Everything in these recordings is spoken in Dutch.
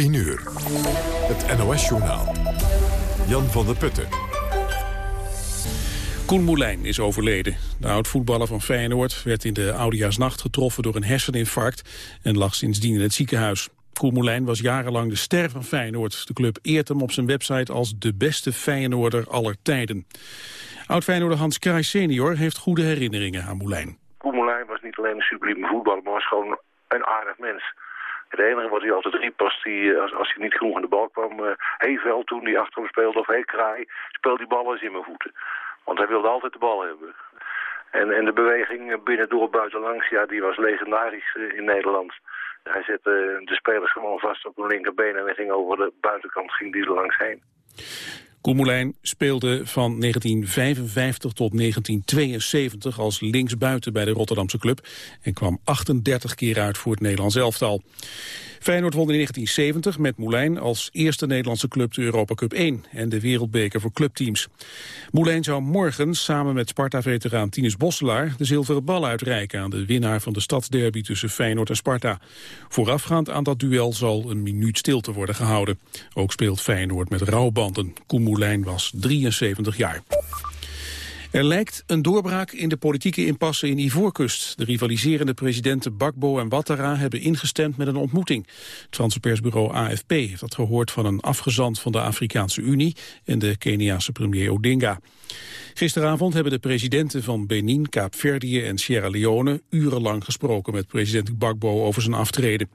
10 uur. Het NOS-journaal. Jan van der Putten. Koen Moulijn is overleden. De oud-voetballer van Feyenoord werd in de oudejaarsnacht getroffen door een herseninfarct en lag sindsdien in het ziekenhuis. Koen Moulijn was jarenlang de ster van Feyenoord. De club eert hem op zijn website als de beste Feyenoorder aller tijden. Oud-Feyenoorder Hans Kraai senior heeft goede herinneringen aan Moulijn. Koen Moulijn was niet alleen een sublieme voetballer, maar was gewoon een aardig mens. Het enige wat hij altijd riep als hij, als, als hij niet genoeg aan de bal kwam... Hey Vel toen hij achter hem speelde of hey Kraai, speel die bal eens in mijn voeten. Want hij wilde altijd de bal hebben. En, en de beweging binnendoor buitenlangs, ja, die was legendarisch in Nederland. Hij zette de spelers gewoon vast op de linkerbeen en hij ging over de buitenkant ging die er langs heen. Koemelijn speelde van 1955 tot 1972 als linksbuiten bij de Rotterdamse club en kwam 38 keer uit voor het Nederlands elftal. Feyenoord won in 1970 met Moulijn als eerste Nederlandse club de Europa Cup 1 en de wereldbeker voor clubteams. Moulijn zou morgen samen met Sparta-veteraan Tinus Bosselaar de zilveren bal uitreiken aan de winnaar van de stadsderby tussen Feyenoord en Sparta. Voorafgaand aan dat duel zal een minuut stilte worden gehouden. Ook speelt Feyenoord met rouwbanden. Moulijn was 73 jaar. Er lijkt een doorbraak in de politieke impasse in Ivoorkust. De rivaliserende presidenten Bakbo en Ouattara hebben ingestemd met een ontmoeting. Het Franse persbureau AFP heeft dat gehoord van een afgezant van de Afrikaanse Unie en de Keniaanse premier Odinga. Gisteravond hebben de presidenten van Benin, Kaapverdië en Sierra Leone urenlang gesproken met president Bakbo over zijn aftreden.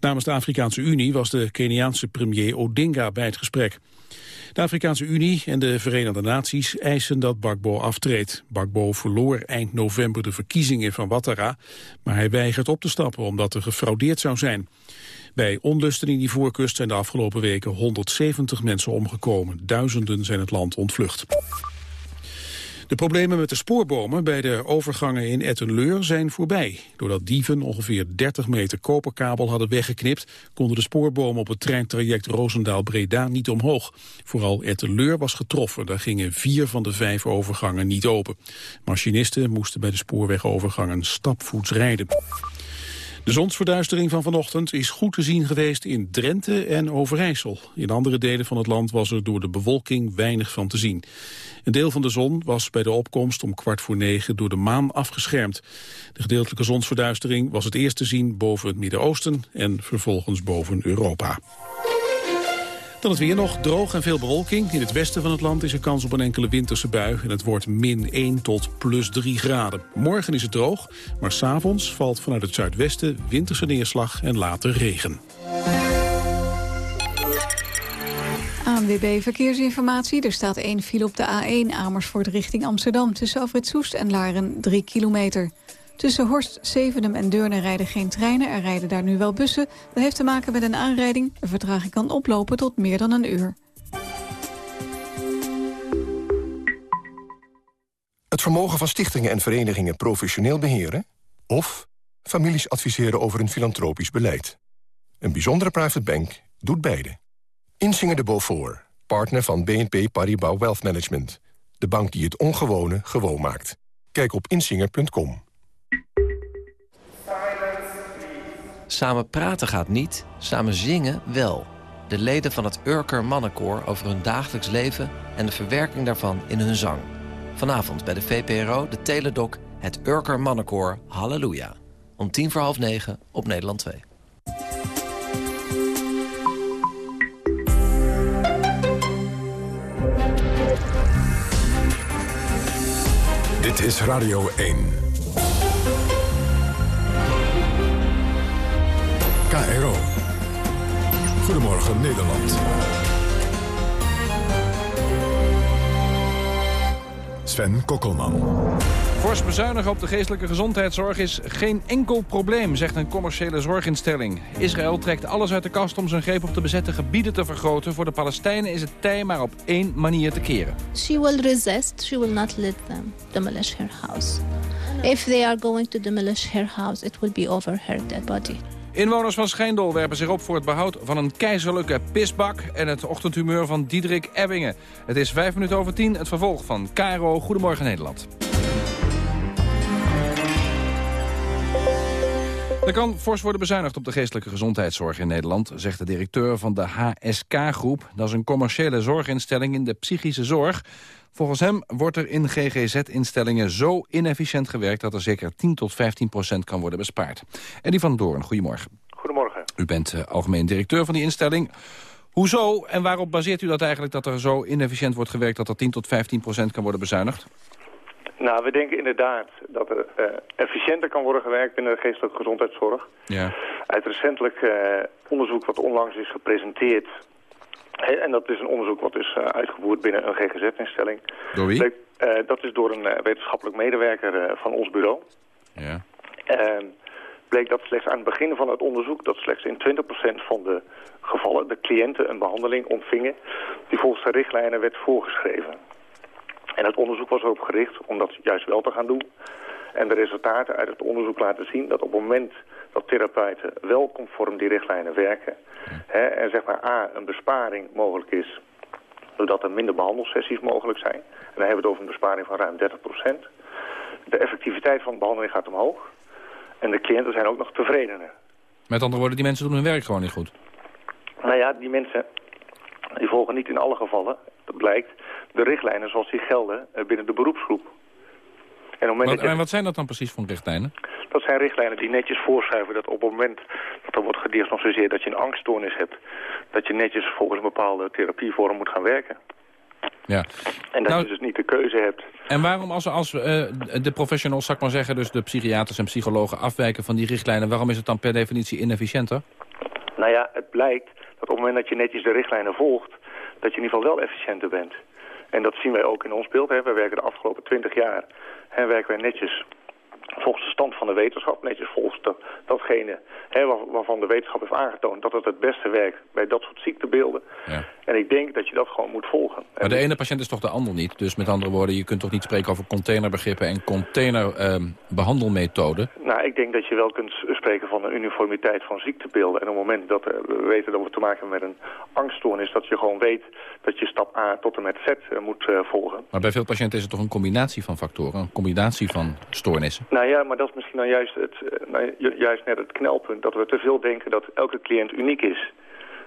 Namens de Afrikaanse Unie was de Keniaanse premier Odinga bij het gesprek. De Afrikaanse Unie en de Verenigde Naties eisen dat Bakbo aftreedt. Bakbo verloor eind november de verkiezingen van Ouattara, maar hij weigert op te stappen omdat er gefraudeerd zou zijn. Bij onlusten in die voorkust zijn de afgelopen weken 170 mensen omgekomen. Duizenden zijn het land ontvlucht. De problemen met de spoorbomen bij de overgangen in Ettenleur zijn voorbij. Doordat dieven ongeveer 30 meter koperkabel hadden weggeknipt... konden de spoorbomen op het treintraject Roosendaal-Breda niet omhoog. Vooral Ettenleur was getroffen. Daar gingen vier van de vijf overgangen niet open. Machinisten moesten bij de spoorwegovergangen stapvoets rijden. De zonsverduistering van vanochtend is goed te zien geweest in Drenthe en Overijssel. In andere delen van het land was er door de bewolking weinig van te zien. Een deel van de zon was bij de opkomst om kwart voor negen door de maan afgeschermd. De gedeeltelijke zonsverduistering was het eerst te zien boven het Midden-Oosten en vervolgens boven Europa. Dan het weer nog, droog en veel bewolking. In het westen van het land is er kans op een enkele winterse bui... en het wordt min 1 tot plus 3 graden. Morgen is het droog, maar s'avonds valt vanuit het zuidwesten... winterse neerslag en later regen. ANWB Verkeersinformatie. Er staat één file op de A1 Amersfoort richting Amsterdam... tussen Alfred Soest en Laren 3 kilometer. Tussen Horst, Zevenum en Deurne rijden geen treinen. Er rijden daar nu wel bussen. Dat heeft te maken met een aanrijding. De vertraging kan oplopen tot meer dan een uur. Het vermogen van stichtingen en verenigingen professioneel beheren... of families adviseren over een filantropisch beleid. Een bijzondere private bank doet beide. Insinger de Beaufort, partner van BNP Paribas Wealth Management. De bank die het ongewone gewoon maakt. Kijk op insinger.com. Samen praten gaat niet, samen zingen wel. De leden van het Urker Mannenkoor over hun dagelijks leven... en de verwerking daarvan in hun zang. Vanavond bij de VPRO, de Teledoc, het Urker Mannenkoor Halleluja. Om tien voor half negen op Nederland 2. Dit is Radio 1. KRO. Goedemorgen Nederland. Sven Kokkelman. Fors bezuinigen op de geestelijke gezondheidszorg is geen enkel probleem, zegt een commerciële zorginstelling. Israël trekt alles uit de kast om zijn greep op de bezette gebieden te vergroten. Voor de Palestijnen is het tij maar op één manier te keren. She will resist, she will not let them demolish her house. If they are going to demolish her house, it will be over her dead body. Inwoners van Schijndel werpen zich op voor het behoud van een keizerlijke pisbak... en het ochtendhumeur van Diederik Ebbingen. Het is vijf minuten over tien, het vervolg van KRO Goedemorgen Nederland. Er kan fors worden bezuinigd op de geestelijke gezondheidszorg in Nederland... zegt de directeur van de HSK-groep. Dat is een commerciële zorginstelling in de psychische zorg. Volgens hem wordt er in GGZ-instellingen zo inefficiënt gewerkt... dat er zeker 10 tot 15 procent kan worden bespaard. Eddie van Doorn, goedemorgen. Goedemorgen. U bent uh, algemeen directeur van die instelling. Hoezo en waarop baseert u dat eigenlijk dat er zo inefficiënt wordt gewerkt... dat er 10 tot 15 procent kan worden bezuinigd? Nou, we denken inderdaad dat er uh, efficiënter kan worden gewerkt binnen de geestelijke gezondheidszorg. Ja. Uit recentelijk uh, onderzoek wat onlangs is gepresenteerd... En dat is een onderzoek wat is uh, uitgevoerd binnen een GGZ-instelling. Door wie? Bleek, dat is door een wetenschappelijk medewerker van ons bureau. Ja. Ehm, bleek dat slechts aan het begin van het onderzoek... dat slechts in 20% van de gevallen de cliënten een behandeling ontvingen... die volgens de richtlijnen werd voorgeschreven. En het onderzoek was erop gericht om dat juist wel te gaan doen. En de resultaten uit het onderzoek laten zien dat op het moment dat therapeuten wel conform die richtlijnen werken... Hè, en zeg maar A, een besparing mogelijk is doordat er minder behandelsessies mogelijk zijn. En dan hebben we het over een besparing van ruim 30% De effectiviteit van de behandeling gaat omhoog. En de cliënten zijn ook nog tevredener. Met andere woorden, die mensen doen hun werk gewoon niet goed. Nou ja, die mensen die volgen niet in alle gevallen, dat blijkt, de richtlijnen zoals die gelden eh, binnen de beroepsgroep. En, wat, en wat zijn dat dan precies voor richtlijnen? Dat zijn richtlijnen die netjes voorschrijven dat op het moment dat er wordt gediagnosticeerd dat je een angststoornis hebt, dat je netjes volgens een bepaalde therapievorm moet gaan werken. Ja. En dat nou, je dus niet de keuze hebt. En waarom als, als uh, de professionals, zou ik maar zeggen, dus de psychiaters en psychologen afwijken van die richtlijnen, waarom is het dan per definitie inefficiënter? Nou ja, het blijkt dat op het moment dat je netjes de richtlijnen volgt, dat je in ieder geval wel efficiënter bent. En dat zien wij ook in ons beeld. Hè. Wij werken de afgelopen twintig jaar en werken wij netjes volgens de stand van de wetenschap, netjes volgens de, datgene hè, waarvan de wetenschap heeft aangetoond dat het het beste werkt bij dat soort ziektebeelden. Ja. En ik denk dat je dat gewoon moet volgen. Maar de ene patiënt is toch de ander niet? Dus met andere woorden, je kunt toch niet spreken over containerbegrippen en containerbehandelmethoden? Ehm, nou, ik denk dat je wel kunt spreken van een uniformiteit van ziektebeelden. En op het moment dat we weten dat we te maken hebben met een angststoornis, dat je gewoon weet dat je stap A tot en met Z uh, moet uh, volgen. Maar bij veel patiënten is het toch een combinatie van factoren, een combinatie van stoornissen? Nou ja, maar dat is misschien dan juist, het, nou, juist net het knelpunt. Dat we te veel denken dat elke cliënt uniek is.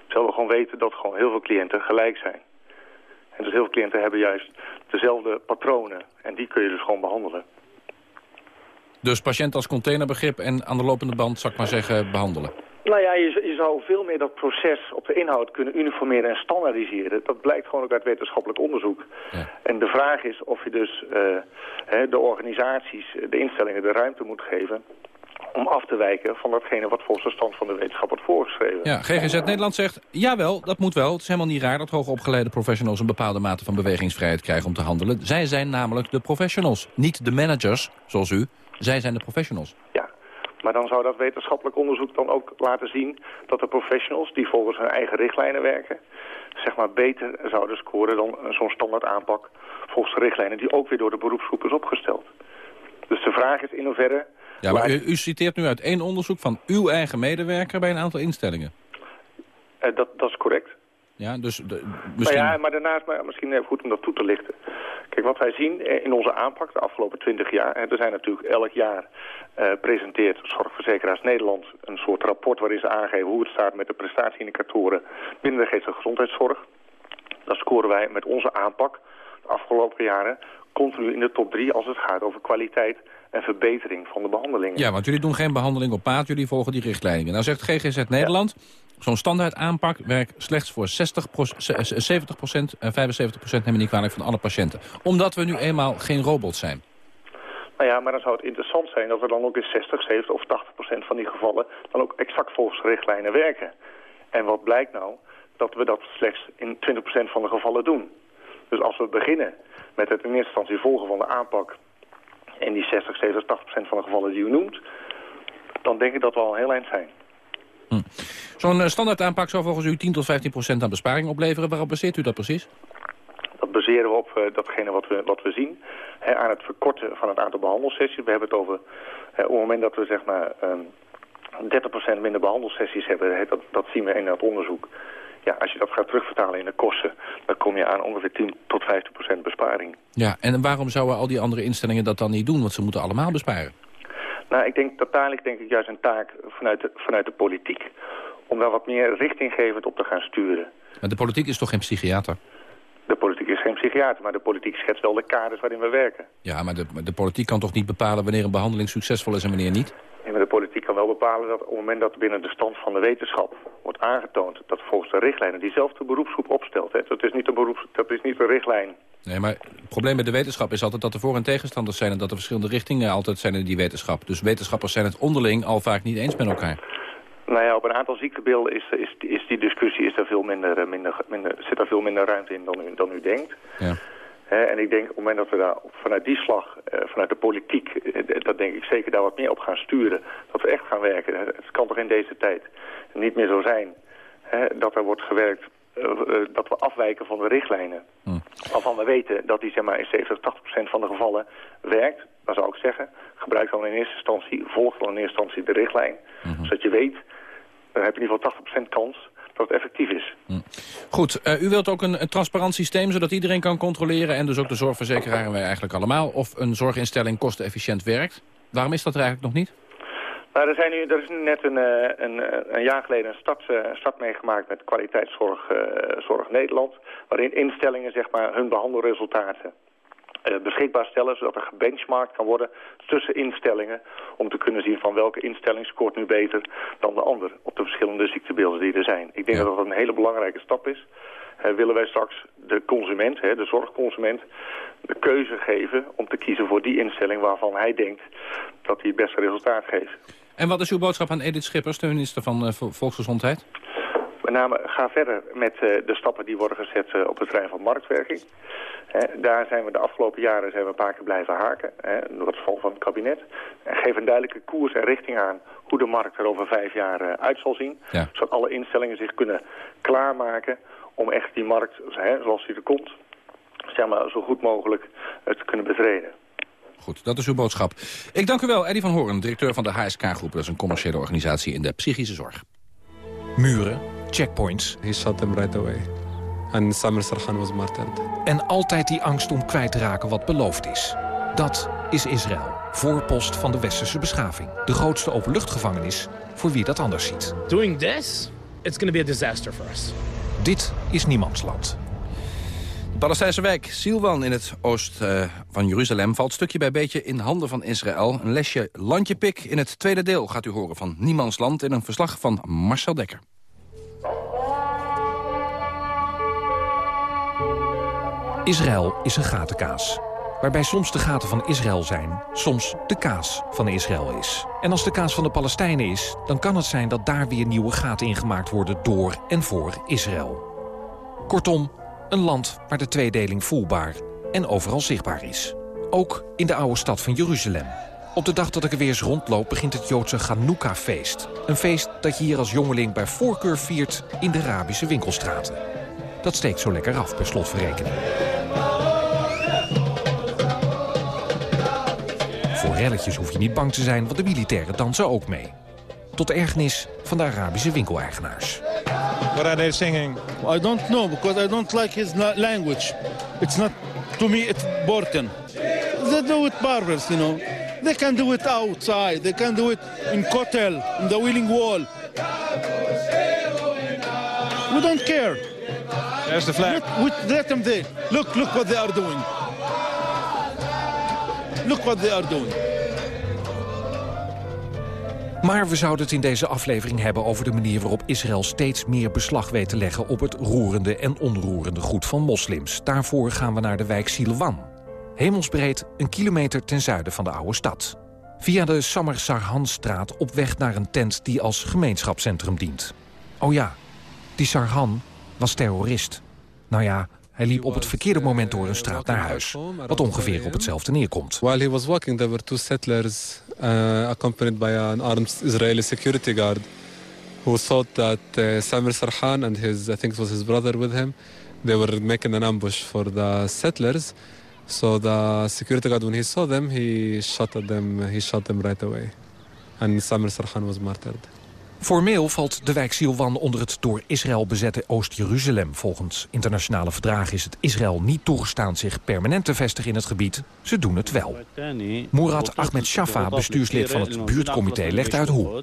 Terwijl we gewoon weten dat gewoon heel veel cliënten gelijk zijn. En dus heel veel cliënten hebben juist dezelfde patronen. En die kun je dus gewoon behandelen. Dus patiënt als containerbegrip en aan de lopende band, zou ik maar zeggen, behandelen? Nou ja, je, je, zou veel meer dat proces op de inhoud kunnen uniformeren en standaardiseren. Dat blijkt gewoon ook uit wetenschappelijk onderzoek. Ja. En de vraag is of je dus uh, hè, de organisaties, de instellingen de ruimte moet geven om af te wijken van datgene wat volgens de stand van de wetenschap wordt voorgeschreven. Ja, GGZ Nederland zegt, jawel, dat moet wel. Het is helemaal niet raar dat hoogopgeleide professionals een bepaalde mate van bewegingsvrijheid krijgen om te handelen. Zij zijn namelijk de professionals, niet de managers, zoals u. Zij zijn de professionals. Maar dan zou dat wetenschappelijk onderzoek dan ook laten zien dat de professionals die volgens hun eigen richtlijnen werken, zeg maar beter zouden scoren dan zo'n standaard aanpak volgens de richtlijnen die ook weer door de beroepsgroep is opgesteld. Dus de vraag is in hoeverre... Ja, maar u, u citeert nu uit één onderzoek van uw eigen medewerker bij een aantal instellingen. Uh, dat, dat is correct. Ja, dus de, misschien... Maar ja, maar daarnaast, maar misschien even goed om dat toe te lichten. Kijk, wat wij zien in onze aanpak de afgelopen twintig jaar... er zijn natuurlijk elk jaar uh, presenteert Zorgverzekeraars Nederland... een soort rapport waarin ze aangeven hoe het staat met de prestatieindicatoren... binnen de geestelijke gezondheidszorg. Dan scoren wij met onze aanpak de afgelopen jaren continu in de top drie... als het gaat over kwaliteit en verbetering van de behandelingen. Ja, want jullie doen geen behandeling op paard, jullie volgen die richtlijnen. Nou zegt GGZ Nederland... Ja. Zo'n standaard aanpak werkt slechts voor 60 70% en 75 neem ik niet kwalijk van alle patiënten. Omdat we nu eenmaal geen robots zijn. Nou ja, maar dan zou het interessant zijn dat we dan ook in 60, 70 of 80 procent van die gevallen... dan ook exact volgens richtlijnen werken. En wat blijkt nou? Dat we dat slechts in 20 procent van de gevallen doen. Dus als we beginnen met het in eerste instantie volgen van de aanpak... in die 60, 70, 80 procent van de gevallen die u noemt... dan denk ik dat we al heel eind zijn. Hm. Zo'n uh, standaard aanpak zou volgens u 10 tot 15 procent aan besparing opleveren. Waarop baseert u dat precies? Dat baseren we op uh, datgene wat we, wat we zien. He, aan het verkorten van het aantal behandelsessies. We hebben het over, op het moment dat we zeg maar um, ehm, 30% minder behandelsessies hebben, dat, dat zien we in het onderzoek. Ja, als je dat gaat terugvertalen in de kosten, dan kom je aan ongeveer 10 tot 15% besparing. Ja, en waarom zouden al die andere instellingen dat dan niet doen? Want ze moeten allemaal besparen. Nou, ik denk dat daar ligt denk ik juist een taak vanuit de, vanuit de politiek... om daar wat meer richtinggevend op te gaan sturen. Maar de politiek is toch geen psychiater? De politiek is geen psychiater, maar de politiek schetst wel de kaders waarin we werken. Ja, maar de, de politiek kan toch niet bepalen wanneer een behandeling succesvol is en wanneer niet? Nee, maar de politiek kan wel bepalen dat op het moment dat binnen de stand van de wetenschap wordt aangetoond... dat volgens de richtlijnen diezelfde beroepsgroep opstelt. Hè, dat, is niet een beroeps, dat is niet een richtlijn. Nee, maar het probleem met de wetenschap is altijd dat er voor- en tegenstanders zijn... en dat er verschillende richtingen altijd zijn in die wetenschap. Dus wetenschappers zijn het onderling al vaak niet eens met elkaar. Nou ja, op een aantal ziektebeelden is, is, is die discussie is er veel minder, eh, minder, minder, zit er veel minder ruimte in dan u, dan u denkt. Ja. En ik denk op het moment dat we daar vanuit die slag, eh, vanuit de politiek, eh, dat denk ik zeker daar wat meer op gaan sturen. Dat we echt gaan werken. Het kan toch in deze tijd niet meer zo zijn dat er wordt gewerkt, dat we afwijken van de richtlijnen. Hm. Waarvan we weten dat die zeg maar, in 70, 80 procent van de gevallen werkt. Dan zou ik zeggen, gebruik dan in eerste instantie, volg dan in eerste instantie de richtlijn. Zodat je weet, dan heb je in ieder geval 80 procent kans dat het effectief is. Goed, eh, u wilt ook een, een transparant systeem zodat iedereen kan controleren... en dus ook de zorgverzekeraar en wij eigenlijk allemaal... of een zorginstelling kostenefficiënt werkt. Waarom is dat er eigenlijk nog niet? Er, zijn nu, er is nu net een, eh, een, eh, een jaar geleden een start, eh, een meegemaakt met kwaliteitszorg Zorg Nederland. Waarin instellingen zeg maar, hun behandelresultaten eh, beschikbaar stellen. Zodat er gebenchmarkt kan worden tussen instellingen. Om te kunnen zien van welke instelling scoort nu beter dan de ander. Op de verschillende ziektebeelden die er zijn. Ik denk dat dat een hele belangrijke stap is. Willen wij straks de consument, hè, de zorgconsument, de keuze geven om te kiezen voor die instelling waarvan hij denkt dat hij het beste resultaat geeft. En wat is uw boodschap aan Edith Schippers, de minister van eh, Vo- Volksgezondheid? Met name ga verder met eh, de stappen die worden gezet eh, op het terrein van marktwerking. Daar zijn we de afgelopen jaren zijn we een paar keer blijven haken, door het val van het kabinet. En geef een duidelijke koers en richting aan hoe de markt er over vijf jaar uit zal zien. Ja. Zodat alle instellingen zich kunnen klaarmaken om echt die markt, zoals die er komt, zeg maar, zo goed mogelijk te kunnen betreden. Goed, dat is uw boodschap. Ik dank u wel, Eddy van Hoorn, directeur van de HSK-groep. Dat is een commerciële organisatie in de psychische zorg. Muren, checkpoints He shot them right away. And Samir Sarhan was martyred. en altijd die angst om kwijt te raken wat beloofd is. Dat is Israël, voorpost van de westerse beschaving. De grootste openluchtgevangenis voor wie dat anders ziet. Doing this, it's going to be a disaster for us. Dit is niemandsland. Palestijnse wijk Silwan in het oost eh, van Jeruzalem... valt stukje bij beetje in handen van Israël. Een lesje landjepik in het tweede deel gaat u horen van Niemandsland... in een verslag van Marcel Dekker. Israël is een gatenkaas. Waarbij soms de gaten van Israël zijn, soms de kaas van Israël is. En als de kaas van de Palestijnen is, dan kan het zijn dat daar weer nieuwe gaten ingemaakt worden door en voor Israël. Kortom, een land waar de tweedeling voelbaar en overal zichtbaar is. Ook in de oude stad van Jeruzalem. Op de dag dat ik er weer eens rondloop begint het Joodse Chanukka-feest. Een feest dat je hier als jongeling bij voorkeur viert in de Arabische winkelstraten. Dat steekt zo lekker af per slotverrekening. Voor relletjes hoef je niet bang te zijn, want de militairen dansen ook mee. Tot ergernis van de Arabische winkeleigenaars. What are they singing? I don't know because I don't like his language. It's not to me it's important. They do it barbers, you know. They can do it outside. They can do it in Kotel, in the Wheeling Wall. We don't care. There's the flag. Let, we- let them there. Look, look what they are doing. Look what they are doing. Maar we zouden het in deze aflevering hebben over de manier waarop Israël steeds meer beslag weet te leggen op het roerende en onroerende goed van moslims. Daarvoor gaan we naar de wijk Silwan. Hemelsbreed een kilometer ten zuiden van de oude stad. Via de Samar Sarhan-straat op weg naar een tent die als gemeenschapscentrum dient. Oh ja, die Sarhan was terrorist. Nou ja, hij liep op het verkeerde moment door een straat naar huis. Wat ongeveer op hetzelfde neerkomt. While he was walking, there were two settlers uh, accompanied by an armed Israeli security guard who thought that uh, Samir Sarhan and his, I think it was his brother with him, they were making an ambush for the settlers. So the security guard, when he saw them, he shot at them. He shot them right away, and Samir Sarhan was martyred. Formeel valt de wijk Silwan onder het door Israël bezette Oost-Jeruzalem. Volgens internationale verdragen is het Israël niet toegestaan zich permanent te vestigen in het gebied. Ze doen het wel. Murat Ahmed Shafa, bestuurslid van het buurtcomité, legt uit hoe.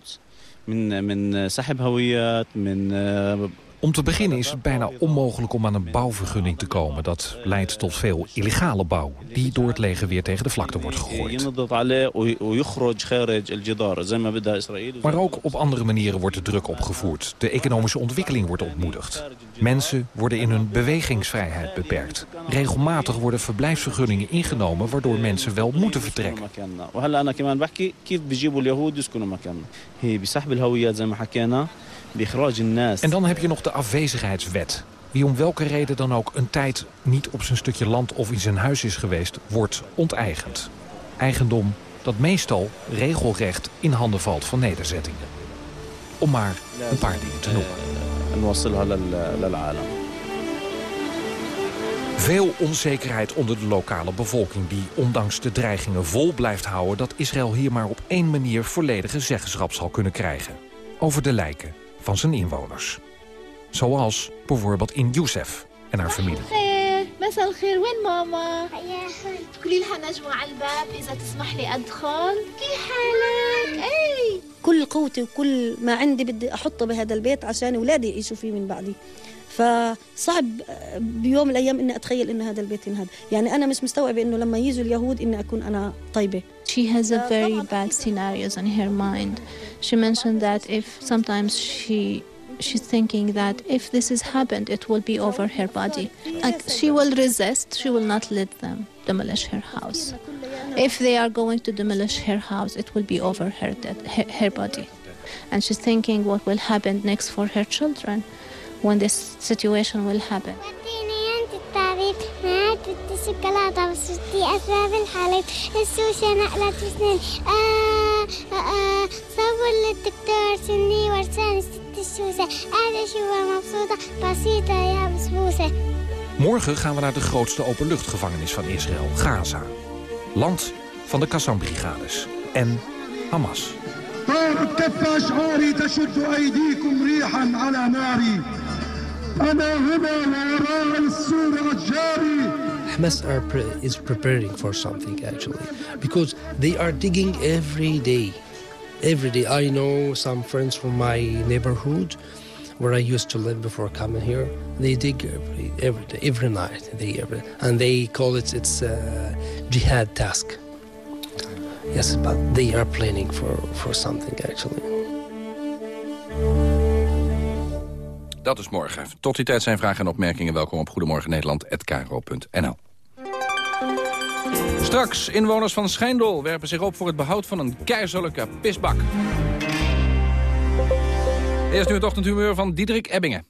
Om te beginnen is het bijna onmogelijk om aan een bouwvergunning te komen. Dat leidt tot veel illegale bouw, die door het leger weer tegen de vlakte wordt gegooid. Maar ook op andere manieren wordt de druk opgevoerd. De economische ontwikkeling wordt ontmoedigd. Mensen worden in hun bewegingsvrijheid beperkt. Regelmatig worden verblijfsvergunningen ingenomen... waardoor mensen wel moeten vertrekken. En dan heb je nog de afwezigheidswet. Wie om welke reden dan ook een tijd niet op zijn stukje land of in zijn huis is geweest, wordt onteigend. Eigendom dat meestal regelrecht in handen valt van nederzettingen. Om maar een paar dingen te noemen. Veel onzekerheid onder de lokale bevolking die ondanks de dreigingen vol blijft houden... dat Israël hier maar op één manier volledige zeggenschap zal kunnen krijgen. Over de lijken van zijn inwoners. Zoals bijvoorbeeld in Youssef en haar familie. مساء الخير وين ماما؟ قولي لها نجوى على الباب إذا تسمح لي أدخل كيف حالك؟ أي كل قوتي وكل ما عندي بدي أحطه بهذا البيت عشان أولادي يعيشوا فيه من بعدي فصعب بيوم من الأيام إني أتخيل إن هذا البيت ينهد يعني أنا مش مستوعبة إنه لما يجوا اليهود إني أكون أنا طيبة She has a very bad scenarios in her mind. She mentioned that if sometimes she she's thinking that if this has happened, it will be over her body. Like she will resist. She will not let them demolish her house. If they are going to demolish her house, it will be over her dead, her, her body. And she's thinking what will happen next for her children when this situation will happen. الشوكولاتة وصرتي أسباب الحالب السوشة نقلت سنين آه آه صور للدكتور سني ورساني ست السوسة قاعدة أشوفها مبسوطة بسيطة يا بسبوسة Morgen gaan we naar de grootste openluchtgevangenis van Israël, Gaza. Land van de Qassam-brigades en Hamas. Hamas are pre is preparing for something actually because they are digging every day. Every day. I know some friends from my neighborhood where I used to live before coming here. They dig every, every day, every night. They every, and they call it it's a jihad task. Yes, but they are planning for, for something actually. Dat is morgen. Tot die tijd zijn vragen en opmerkingen. Welkom op Goedemorgen Nederland@kro.nl. Straks, inwoners van Schijndel werpen zich op voor het behoud van een keizerlijke pisbak. Eerst nu het ochtendhumeur van Diederik Ebbingen.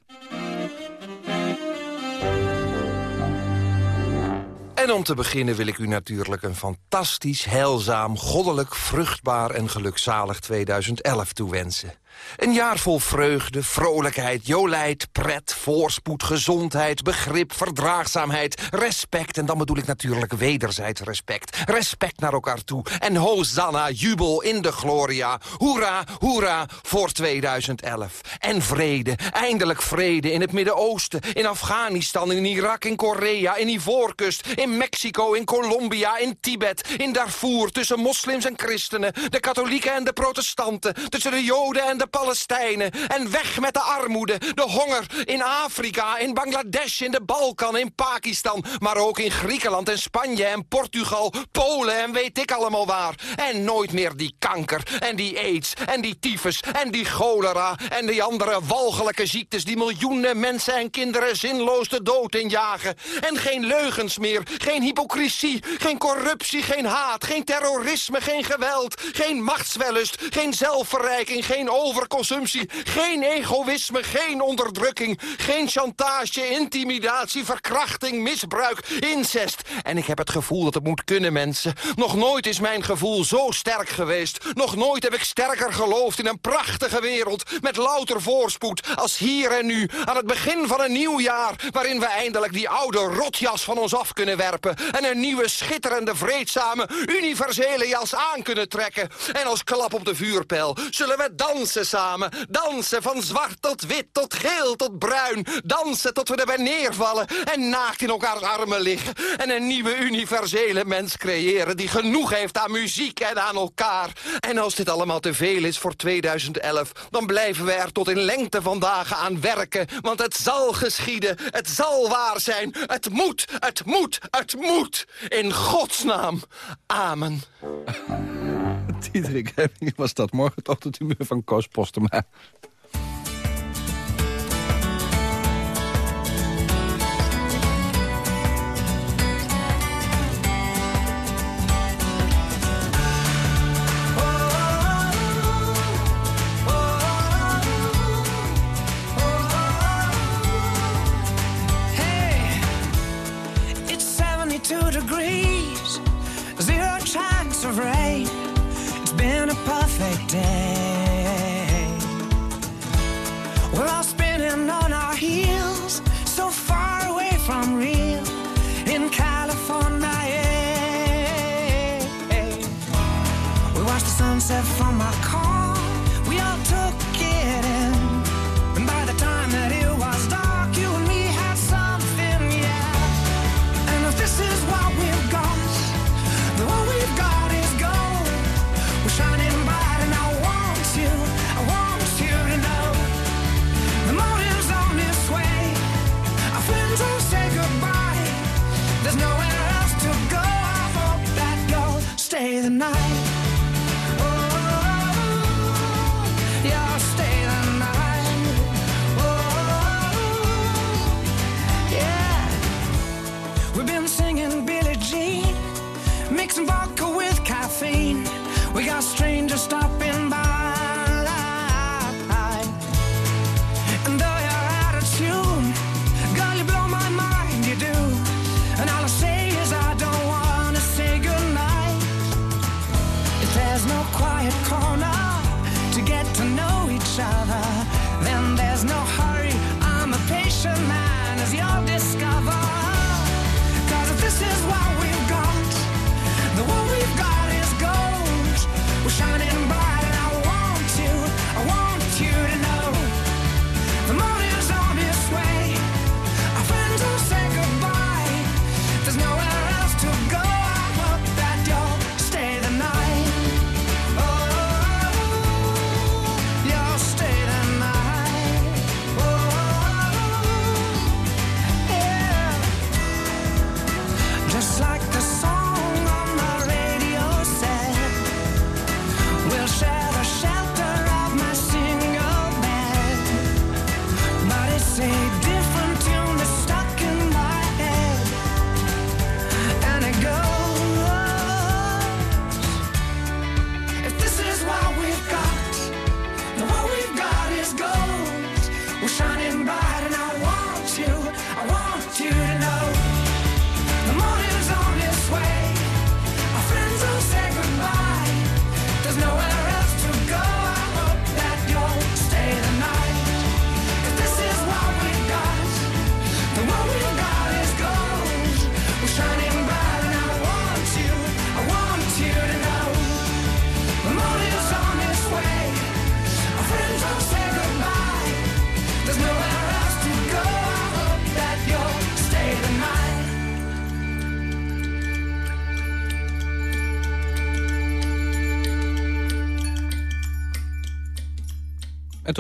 En om te beginnen wil ik u natuurlijk een fantastisch, heilzaam, goddelijk, vruchtbaar en gelukzalig 2011 toewensen. Een jaar vol vreugde, vrolijkheid, jolijt, pret, voorspoed, gezondheid, begrip, verdraagzaamheid, respect. En dan bedoel ik natuurlijk wederzijds respect. Respect naar elkaar toe. En hosanna, jubel in de gloria. Hoera, hoera voor 2011. En vrede, eindelijk vrede in het Midden-Oosten, in Afghanistan, in Irak, in Korea, in Ivoorkust, in Mexico, in Colombia, in Tibet, in Darfur, tussen moslims en christenen, de katholieken en de protestanten, tussen de joden en de Palestijnen. En weg met de armoede, de honger in Afrika, in Bangladesh, in de Balkan, in Pakistan. Maar ook in Griekenland en Spanje en Portugal, Polen en weet ik allemaal waar. En nooit meer die kanker en die aids en die tyfus en die cholera... en die andere walgelijke ziektes die miljoenen mensen en kinderen zinloos de dood injagen. En geen leugens meer, geen hypocrisie, geen corruptie, geen haat... geen terrorisme, geen geweld, geen machtswellust, geen zelfverrijking, geen overconsumptie... geen egoïsme, geen onderdrukking, geen chantage, intimidatie... verkrachting, misbruik, incest. En ik heb het gevoel dat het moet kunnen, mensen. Nog nooit is mijn gevoel zo sterk geweest. Nog nooit heb ik sterker geloofd in een prachtige wereld... met louter voorspoed als hier en nu, aan het begin van een nieuw jaar... waarin we eindelijk die oude rotjas van ons af kunnen werpen... en een nieuwe, schitterende, vreedzame, universele jas aan kunnen trekken. En als klap op de vuurpijl zullen we dansen dansen samen. Dansen van zwart tot wit, tot geel, tot bruin. Dansen tot we erbij neervallen en naakt in elkaars armen liggen. En een nieuwe universele mens creëren die genoeg heeft aan muziek en aan elkaar. En als dit allemaal te veel is voor 2011, dan blijven we er tot in lengte van dagen aan werken. Want het zal geschieden, het zal waar zijn. Het moet, het moet, het moet. In godsnaam. Amen. Diederik was dat morgen toch het humeur van Koos Postema. Watched the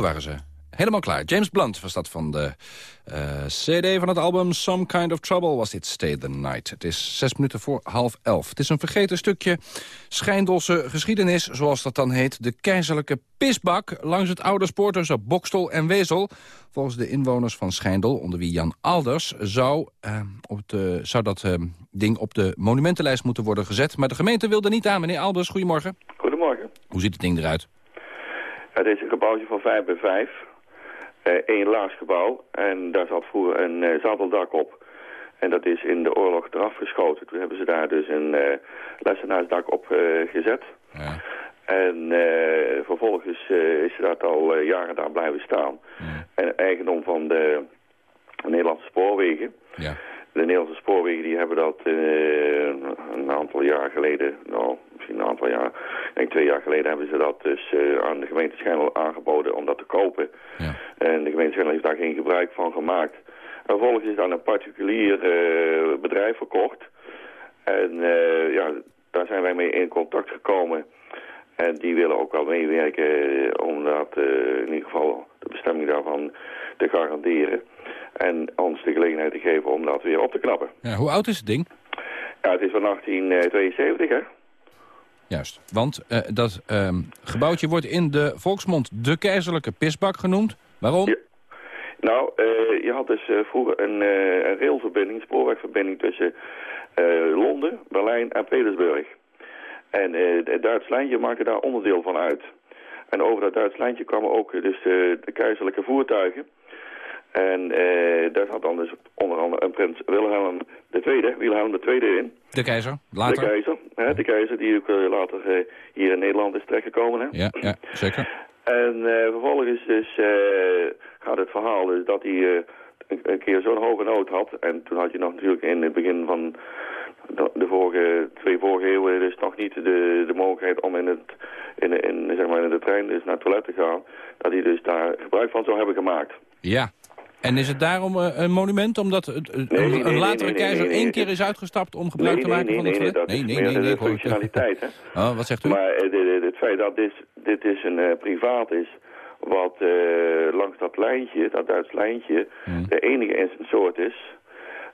toen waren ze helemaal klaar. James Blunt was dat van de eh, cd van het album Some Kind of Trouble was dit Stay the Night. Het is zes minuten voor half elf. Het is een vergeten stukje schijndelse geschiedenis, zoals dat dan heet. De keizerlijke pisbak langs het oude spoor tussen Bokstel en Wezel. Volgens de inwoners van Schijndel, onder wie Jan Alders... zou, eh, op de, zou dat eh, ding op de monumentenlijst moeten worden gezet. Maar de gemeente wilde niet aan. Meneer Alders, goedemorgen. Goedemorgen. Hoe ziet het ding eruit? Het is een gebouwtje van 5 bij 5. Eén laag gebouw. En daar zat vroeger een eh, zadeldak op. En dat is in de oorlog eraf geschoten. Toen hebben ze daar dus een eh lessenaarsdak op eh, gezet. En eh, vervolgens eh, is dat al eh, jaren daar blijven staan. En eigendom van de Nederlandse spoorwegen. Ja. De Nederlandse spoorwegen die hebben dat eh, een aantal jaar geleden, nou misschien een aantal jaar, denk twee jaar geleden hebben ze dat dus eh, aan de gemeente Schijndel aangeboden om dat te kopen. Ja. En de gemeente Schijndel heeft daar geen gebruik van gemaakt. En vervolgens is het aan een particulier eh, bedrijf verkocht. En ja, daar zijn wij mee in contact gekomen. En die willen ook wel meewerken om dat in ieder geval de bestemming daarvan te garanderen. En ons de gelegenheid te geven om dat weer op te knappen. Ja, hoe oud is het ding? Ja, het is van 1872, hè? Juist. Want eh, dat ehm, gebouwtje wordt in de volksmond de keizerlijke pisbak genoemd. Waarom? Nou, eh, je had dus eh, vroeger een, eh, een railverbinding, spoorwegverbinding tussen eh, Londen, Berlijn en Petersburg. En eh, het Duits lijntje maakte daar onderdeel van uit. En over dat Duits lijntje kwamen ook eh, dus de, de keizerlijke voertuigen. En eh, daar zat dan dus onder andere een prins Wilhelm II, Wilhelm II in. De keizer, later. De keizer, hè, de keizer die ook eh, later eh, hier in Nederland is terechtgekomen. Hè? Ja, ja, zeker. En eh, vervolgens dus, eh, gaat het verhaal dus dat hij eh, een, een keer zo'n hoge nood had. En toen had je nog natuurlijk in het begin van de, vorige, twee vorige eeuwen dus nog niet de, de mogelijkheid om in, het, in, in, zeg maar in de trein dus naar het toilet te gaan. Dat hij dus daar gebruik van zou hebben gemaakt. Ja. En is het daarom eh, een monument? Omdat het, Nee, een, nee, een nee, latere nee, nee, keizer nee, één nee, keer is uitgestapt om gebruik nee, te maken nee, van nee, het nee, toilet? nee, nee, nee, de ik hoor het. functionaliteit, hè. Oh, wat zegt u? Maar eh, het feit dat dit, dit is een eh, privaat is, wat eh, langs dat lijntje, dat Duits lijntje, Hmm. de enige in zijn soort is.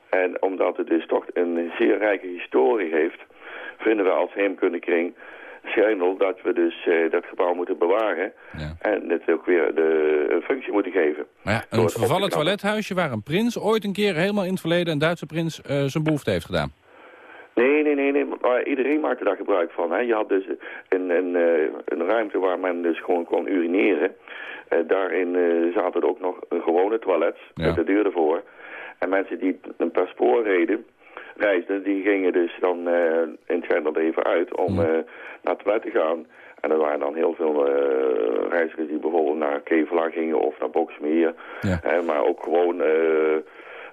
En omdat het dus toch een zeer rijke historie heeft, vinden we als heemkundekring Schijndel dat we dus eh, dat gebouw moeten bewaren. En het ook weer de, een functie moeten geven. Maar ja, een vervallen toilethuisje waar een prins ooit een keer helemaal in het verleden... een Duitse prins eh, zijn behoefte heeft gedaan. Nee, nee, nee, nee. Maar iedereen maakte daar gebruik van. Hè. Je had dus een, een, eh, een ruimte waar men dus gewoon kon urineren. Eh, daarin zaten er ook nog een gewone toilet met de deur ervoor. En mensen die per spoor reden, reisden, die gingen dus dan eh in Schendel even uit om eh, naar het toilet te gaan. En er waren dan heel veel eh, reizigers die bijvoorbeeld naar Kevelaar gingen of naar Boksmeer. Eh, maar ook gewoon,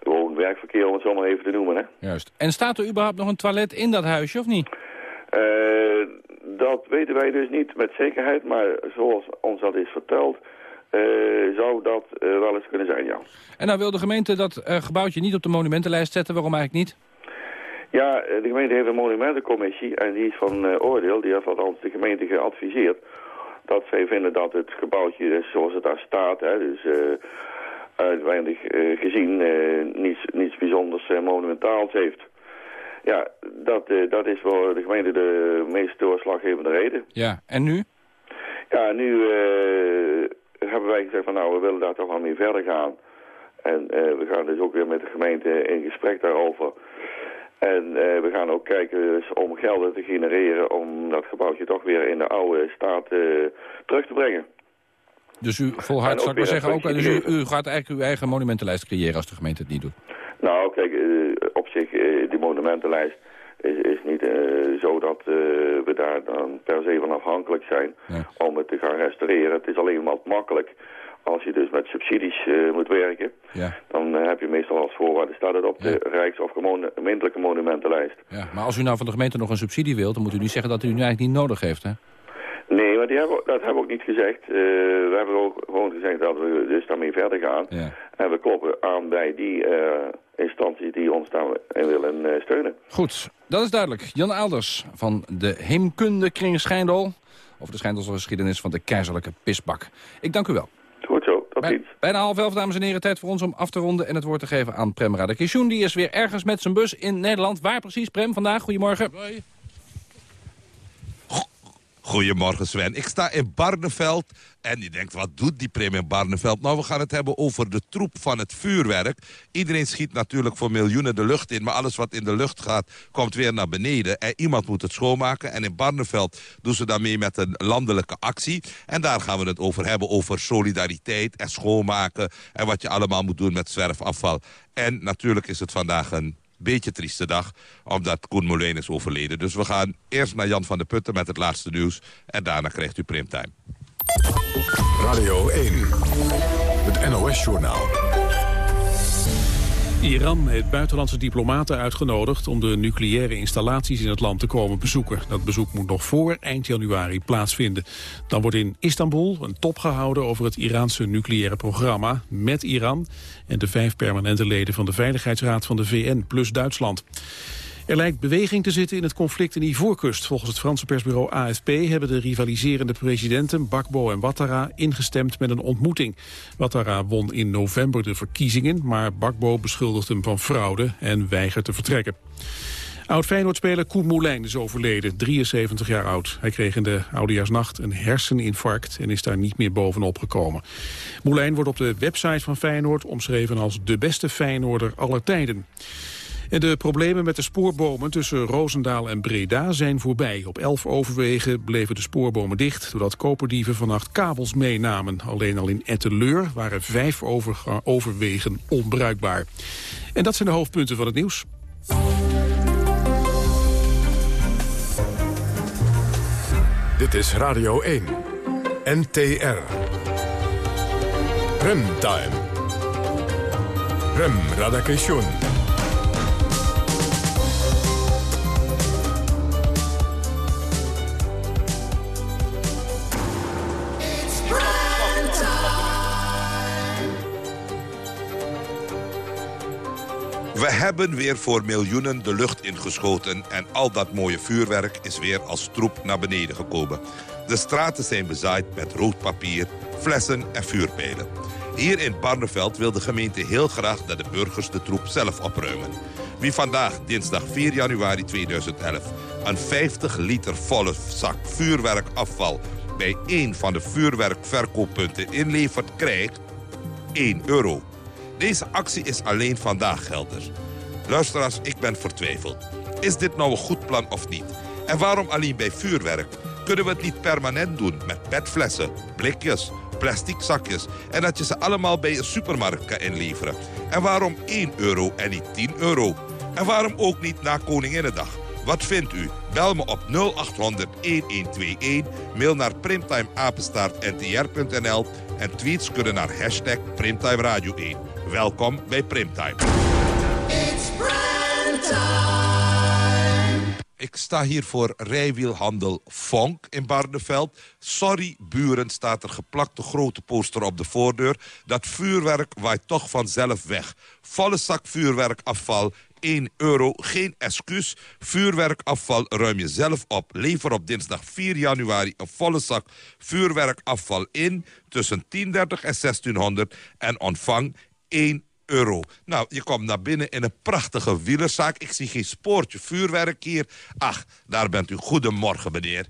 gewoon werkverkeer, om het zo maar even te noemen. Hè. Juist. En staat er überhaupt nog een toilet in dat huisje, of niet? Dat weten wij dus niet met zekerheid, maar zoals ons dat is verteld, eh, zou dat eh, wel eens kunnen zijn, ja. En nou wil de gemeente dat eh, gebouwtje niet op de monumentenlijst zetten. Waarom eigenlijk niet? Ja, de gemeente heeft een monumentencommissie en die is van oordeel, die heeft althans de gemeente geadviseerd, dat zij vinden dat het gebouwtje dus zoals het daar staat, hè, dus uitwendig gezien niets, niets bijzonders monumentaals heeft. Ja, dat, dat is voor de gemeente de meest doorslaggevende reden. Ja, en nu? Ja, nu hebben wij gezegd van nou, we willen daar toch wel mee verder gaan. En eh, we gaan dus ook weer met de gemeente in gesprek daarover. En eh, we gaan ook kijken dus om gelden te genereren om dat gebouwtje toch weer in de oude staat eh, terug te brengen. Dus u volhardt, ook ik maar zeggen, ook, dus u, u gaat eigenlijk uw eigen monumentenlijst creëren als de gemeente het niet doet. Nou, kijk, op zich, die monumentenlijst is, is niet eh, zo dat eh, we daar dan per se van afhankelijk zijn om het te gaan restaureren. Het is alleen maar makkelijk als je dus met subsidies eh, moet werken. Ja. Dan heb je meestal als voorwaarde, staat het op de rijks- of gemeentelijke monumentenlijst. Ja, maar als u nou van de gemeente nog een subsidie wilt, dan moet u niet zeggen dat u nu eigenlijk niet nodig heeft, hè? Die hebben, dat hebben we ook niet gezegd. Eh, we hebben ook gewoon gezegd dat we dus daarmee verder gaan. En we kloppen aan bij die eh, instanties die ons daarin willen eh, steunen. Goed, dat is duidelijk. Jan Aalders van de Heemkunde Kring Schijndel... over de Schijndelse geschiedenis van de keizerlijke pisbak. Ik dank u wel. Goed zo, tot ziens. Bijna half elf, dames en heren, tijd voor ons om af te ronden... en het woord te geven aan Prem Radakishun. Die is weer ergens met zijn bus in Nederland. Waar precies, Prem, vandaag? Goedemorgen. Goedemorgen Sven. Ik sta in Barneveld en je denkt, wat doet die Prim in Barneveld? Nou, we gaan het hebben over de troep van het vuurwerk. Iedereen schiet natuurlijk voor miljoenen de lucht in... maar alles wat in de lucht gaat, komt weer naar beneden. En iemand moet het schoonmaken. En in Barneveld doen ze daarmee met een landelijke actie. En daar gaan we het over hebben, over solidariteit en schoonmaken... en wat je allemaal moet doen met zwerfafval. En natuurlijk is het vandaag een beetje trieste dag, omdat Koen Molijn is overleden. Dus we gaan eerst naar Jan van der Putten met het laatste nieuws... en daarna krijgt u Primtime. Radio 1, het NOS-journaal. Iran heeft buitenlandse diplomaten uitgenodigd om de nucleaire installaties in het land te komen bezoeken. Dat bezoek moet nog voor eind januari plaatsvinden. Dan wordt in Istanbul een top gehouden over het Iraanse nucleaire programma met Iran en de vijf permanente leden van de Veiligheidsraad van de VN plus Duitsland. Er lijkt beweging te zitten in het conflict in Ivoorkust. Volgens het Franse persbureau AFP hebben de rivaliserende presidenten Bakbo en Ouattara ingestemd met een ontmoeting. Ouattara won in november de verkiezingen, maar Bakbo beschuldigt hem van fraude en weigert te vertrekken. Oud-Feyenoord-speler Koen Moulijn is overleden, 73 jaar oud. Hij kreeg in de oudejaarsnacht een herseninfarct en is daar niet meer bovenop gekomen. Moulijn wordt op de website van Feyenoord omschreven als de beste Feyenoorder aller tijden. De problemen met de spoorbomen tussen Roosendaal en Breda zijn voorbij. Op elf overwegen bleven de spoorbomen dicht... doordat koperdieven vannacht kabels meenamen. Alleen al in Etteleur waren vijf overwegen onbruikbaar. En dat zijn de hoofdpunten van het nieuws. Dit is Radio 1. NTR. Remtime. Rem Radakation. We hebben weer voor miljoenen de lucht ingeschoten... en al dat mooie vuurwerk is weer als troep naar beneden gekomen. De straten zijn bezaaid met rood papier, flessen en vuurpijlen. Hier in Barneveld wil de gemeente heel graag dat de burgers de troep zelf opruimen. Wie vandaag, dinsdag 4 januari 2011, een 50 liter volle zak vuurwerkafval... bij één van de vuurwerkverkooppunten inlevert, krijgt 1 euro. Deze actie is alleen vandaag geldig. Luisteraars, ik ben vertwijfeld. Is dit nou een goed plan of niet? En waarom alleen bij vuurwerk? Kunnen we het niet permanent doen met petflessen, blikjes, plastic zakjes... en dat je ze allemaal bij een supermarkt kan inleveren? En waarom 1 euro en niet 10 euro? En waarom ook niet na Koninginnedag? Wat vindt u? Bel me op 0800-1121, mail naar primtimeapenstaartntr.nl... en tweets kunnen naar hashtag Primtime Radio 1. Welkom bij Primtime. Ik sta hier voor rijwielhandel Vonk in Barneveld. Sorry buren staat er geplakte grote poster op de voordeur. Dat vuurwerk waait toch vanzelf weg. Volle zak vuurwerkafval 1 euro, geen excuus. Vuurwerkafval ruim je zelf op. Lever op dinsdag 4 januari een volle zak vuurwerkafval in... tussen 10.30 en 1600 en ontvang 1 euro. Nou, je komt naar binnen in een prachtige wielerzaak. Ik zie geen spoortje vuurwerk hier. Ach, daar bent u. Goedemorgen, meneer.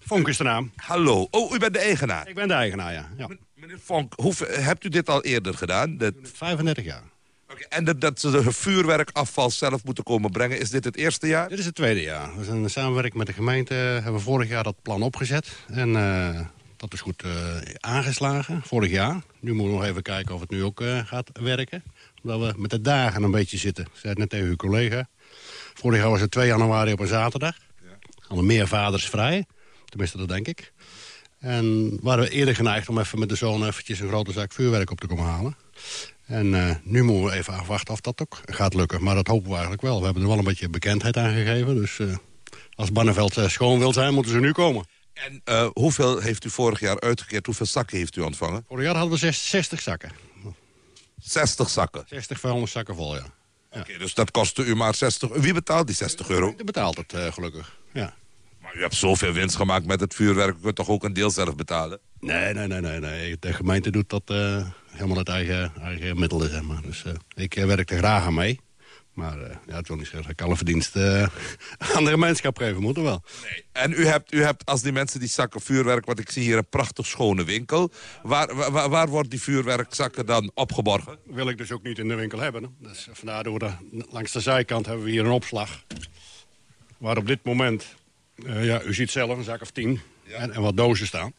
Vonk is de naam. Hallo. Oh, u bent de eigenaar? Ik ben de eigenaar, ja. ja. Meneer Vonk, hoe, hebt u dit al eerder gedaan? Dat... 35 jaar. Okay, en dat, dat ze de vuurwerkafval zelf moeten komen brengen, is dit het eerste jaar? Dit is het tweede jaar. We zijn in samenwerking met de gemeente hebben vorig jaar dat plan opgezet. En uh, dat is goed uh, aangeslagen, vorig jaar. Nu moeten we nog even kijken of het nu ook uh, gaat werken. Omdat we met de dagen een beetje zitten. Ik zei het net tegen uw collega. Vorig jaar was het 2 januari op een zaterdag. Ja. Hadden meer vaders vrij. Tenminste, dat denk ik. En waren we eerder geneigd om even met de zoon eventjes een grote zak vuurwerk op te komen halen. En uh, nu moeten we even afwachten of dat ook gaat lukken. Maar dat hopen we eigenlijk wel. We hebben er wel een beetje bekendheid aan gegeven. Dus uh, als Banneveld uh, schoon wil zijn, moeten ze nu komen. En hoeveel heeft u vorig jaar uitgekeerd? Hoeveel zakken heeft u ontvangen? Vorig jaar hadden we 60 zakken. 60 zakken? 60 vuilnis zakken vol, ja. ja. Oké, dus dat kostte u maar 60 Wie betaalt die 60 euro? Die betaalt het gelukkig, ja. Maar u hebt zoveel winst gemaakt met het vuurwerk. U kunt toch ook een deel zelf betalen? Nee, nee, nee, nee. nee. De gemeente doet dat uh, helemaal uit eigen, eigen middelen, zeg maar. Dus ik werk er graag aan mee. Maar ja, het wil niet zeggen dat ik alle verdiensten aan de gemeenschap geven moet, wel. Nee. En u hebt, u hebt als die mensen die zakken vuurwerk... want ik zie hier een prachtig schone winkel. Waar, waar, waar wordt die vuurwerkzakken dan opgeborgen? Wil ik dus ook niet in de winkel hebben. Dus vandaar door de, langs de zijkant hebben we hier een opslag. Waar op dit moment uh, ja, u ziet zelf een zak of tien ja. en, en, wat dozen staan.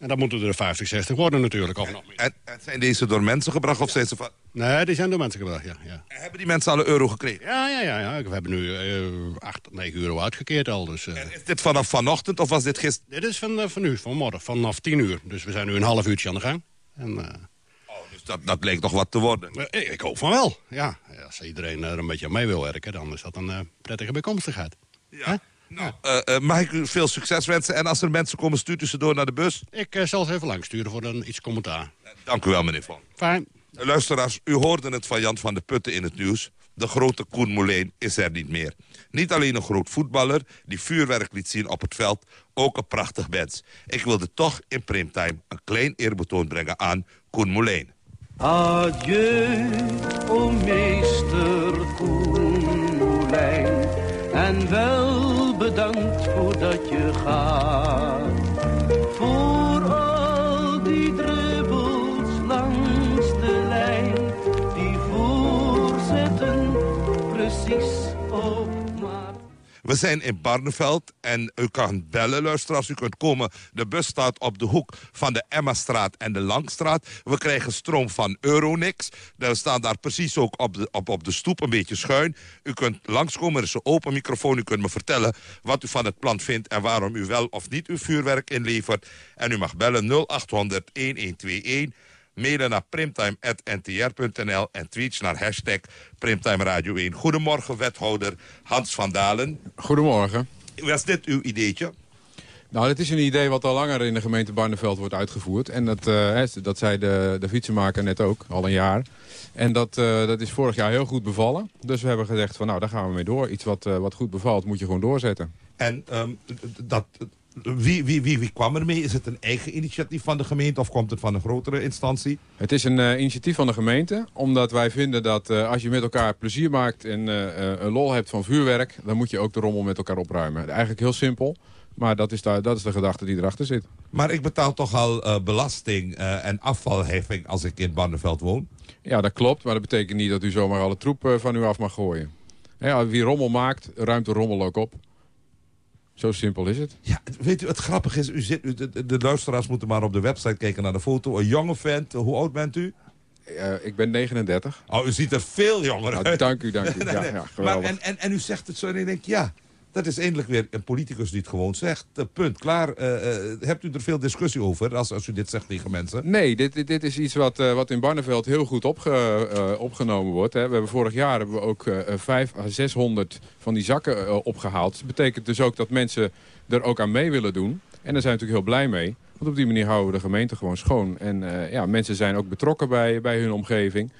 En dan moeten er 50, 60 worden natuurlijk. Of en, nog meer. En, en, zijn deze door mensen gebracht of zijn ze van... Nee, die zijn door mensen gebracht, ja. ja. En hebben die mensen al een euro gekregen? Ja, ja, ja. ja. We hebben nu uh, 8, 9 euro uitgekeerd al. Dus, uh... en is dit vanaf vanochtend of was dit gisteren? Dit is van, uh, van nu, vanmorgen, vanaf 10 uur. Dus we zijn nu een half uurtje aan de gang. En, oh, dus dat, dat leek toch wat te worden. Ik, ik hoop van wel, ja. Als iedereen er een beetje aan mee wil werken, dan is dat een eh, prettige bijkomstigheid. Ja. Nou, eh, eh, mag ik u veel succes wensen? En als er mensen komen, stuurt u ze door naar de bus? Ik eh, zal ze even lang sturen voor een iets commentaar. Dank u wel, meneer Van. Fijn. Luisteraars, u hoorde het van Jan van de Putten in het nieuws. De grote Koen Moulijn is er niet meer. Niet alleen een groot voetballer die vuurwerk liet zien op het veld... ook een prachtig mens. Ik wilde toch in primetime een klein eerbetoon brengen aan Koen Moulijn. Adieu, o meester Koen Moulijn. En wel bedankt voordat je gaat. We zijn in Barneveld en u kan bellen, luisteraars. U kunt komen. De bus staat op de hoek van de Emmastraat en de Langstraat. We krijgen stroom van Euronix. We staan daar precies ook op de, op, op de stoep, een beetje schuin. U kunt langskomen, er is een open microfoon. U kunt me vertellen wat u van het plan vindt... en waarom u wel of niet uw vuurwerk inlevert. En u mag bellen 0800-1121... Mailen naar primtime.ntr.nl en tweets naar hashtag Primtime Radio 1. Goedemorgen, wethouder Hans van Dalen. Goedemorgen. Was dit uw ideetje? Nou, het is een idee wat al langer in de gemeente Barneveld wordt uitgevoerd. En dat, eh, dat zei de, de fietsenmaker net ook, al een jaar. En dat, eh, dat is vorig jaar heel goed bevallen. Dus we hebben gezegd van nou, daar gaan we mee door. Iets wat, eh, wat goed bevalt moet je gewoon doorzetten. En ehm, dat, wie, wie, wie, wie kwam ermee? Is het een eigen initiatief van de gemeente of komt het van een grotere instantie? Het is een eh, initiatief van de gemeente. Omdat wij vinden dat eh, als je met elkaar plezier maakt en eh, een lol hebt van vuurwerk... dan moet je ook de rommel met elkaar opruimen. Eigenlijk heel simpel. Maar dat is, daar, dat is de gedachte die erachter zit. Maar ik betaal toch al belasting en afvalheffing als ik in Barneveld woon? Ja, dat klopt. Maar dat betekent niet dat u zomaar alle troep van u af mag gooien. Ja, wie rommel maakt, ruimt de rommel ook op. Zo simpel is het. Ja, weet u, het grappige is, u zit, u, de, de luisteraars moeten maar op de website kijken naar de foto. Een jonge vent, hoe oud bent u? Uh, ik ben 39. Oh, u ziet er veel jonger nou, uit. Dank u, dank u. Ja, ja, maar, en, en, en u zegt het zo en ik denk, ja, dat is eindelijk weer een politicus die het gewoon zegt. Uh, punt, klaar. Uh, hebt u er veel discussie over als, als u dit zegt tegen mensen? Nee, dit, dit, is iets wat, wat in Barneveld heel goed opge, opgenomen wordt. Hè. We hebben vorig jaar hebben we ook 5 à 600 van die zakken opgehaald. Dat betekent dus ook dat mensen er ook aan mee willen doen. En daar zijn we natuurlijk heel blij mee. Want op die manier houden we de gemeente gewoon schoon. En ja, mensen zijn ook betrokken bij, bij hun omgeving.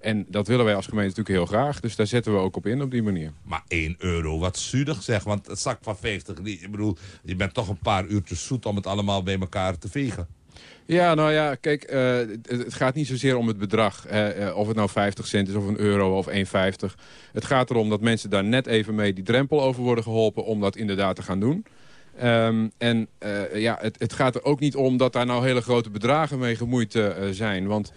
En dat willen wij als gemeente natuurlijk heel graag. Dus daar zetten we ook op in op die manier. Maar 1 euro, wat zuinig zeg. Want het zak van 50, ik bedoel, je bent toch een paar uurtjes zoet om het allemaal bij elkaar te vegen. Ja, nou ja, kijk, uh, het gaat niet zozeer om het bedrag. Uh, of het nou 50 cent is of een euro of 1,50. Het gaat erom dat mensen daar net even mee die drempel over worden geholpen... om dat inderdaad te gaan doen. Um, en uh, ja, het, het, gaat er ook niet om dat daar nou hele grote bedragen mee gemoeid zijn. Want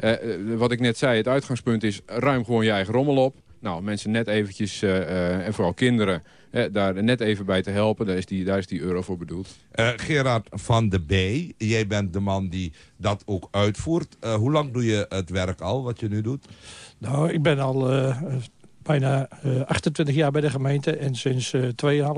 uh, wat ik net zei, het uitgangspunt is ruim gewoon je eigen rommel op. Nou, mensen net eventjes, uh, en vooral kinderen, daar net even bij te helpen. Daar is die, daar is die euro voor bedoeld. Gerard van de B, jij bent de man die dat ook uitvoert. hoe lang doe je het werk al, wat je nu doet? Nou, ik ben al bijna 28 jaar bij de gemeente en sinds 2,5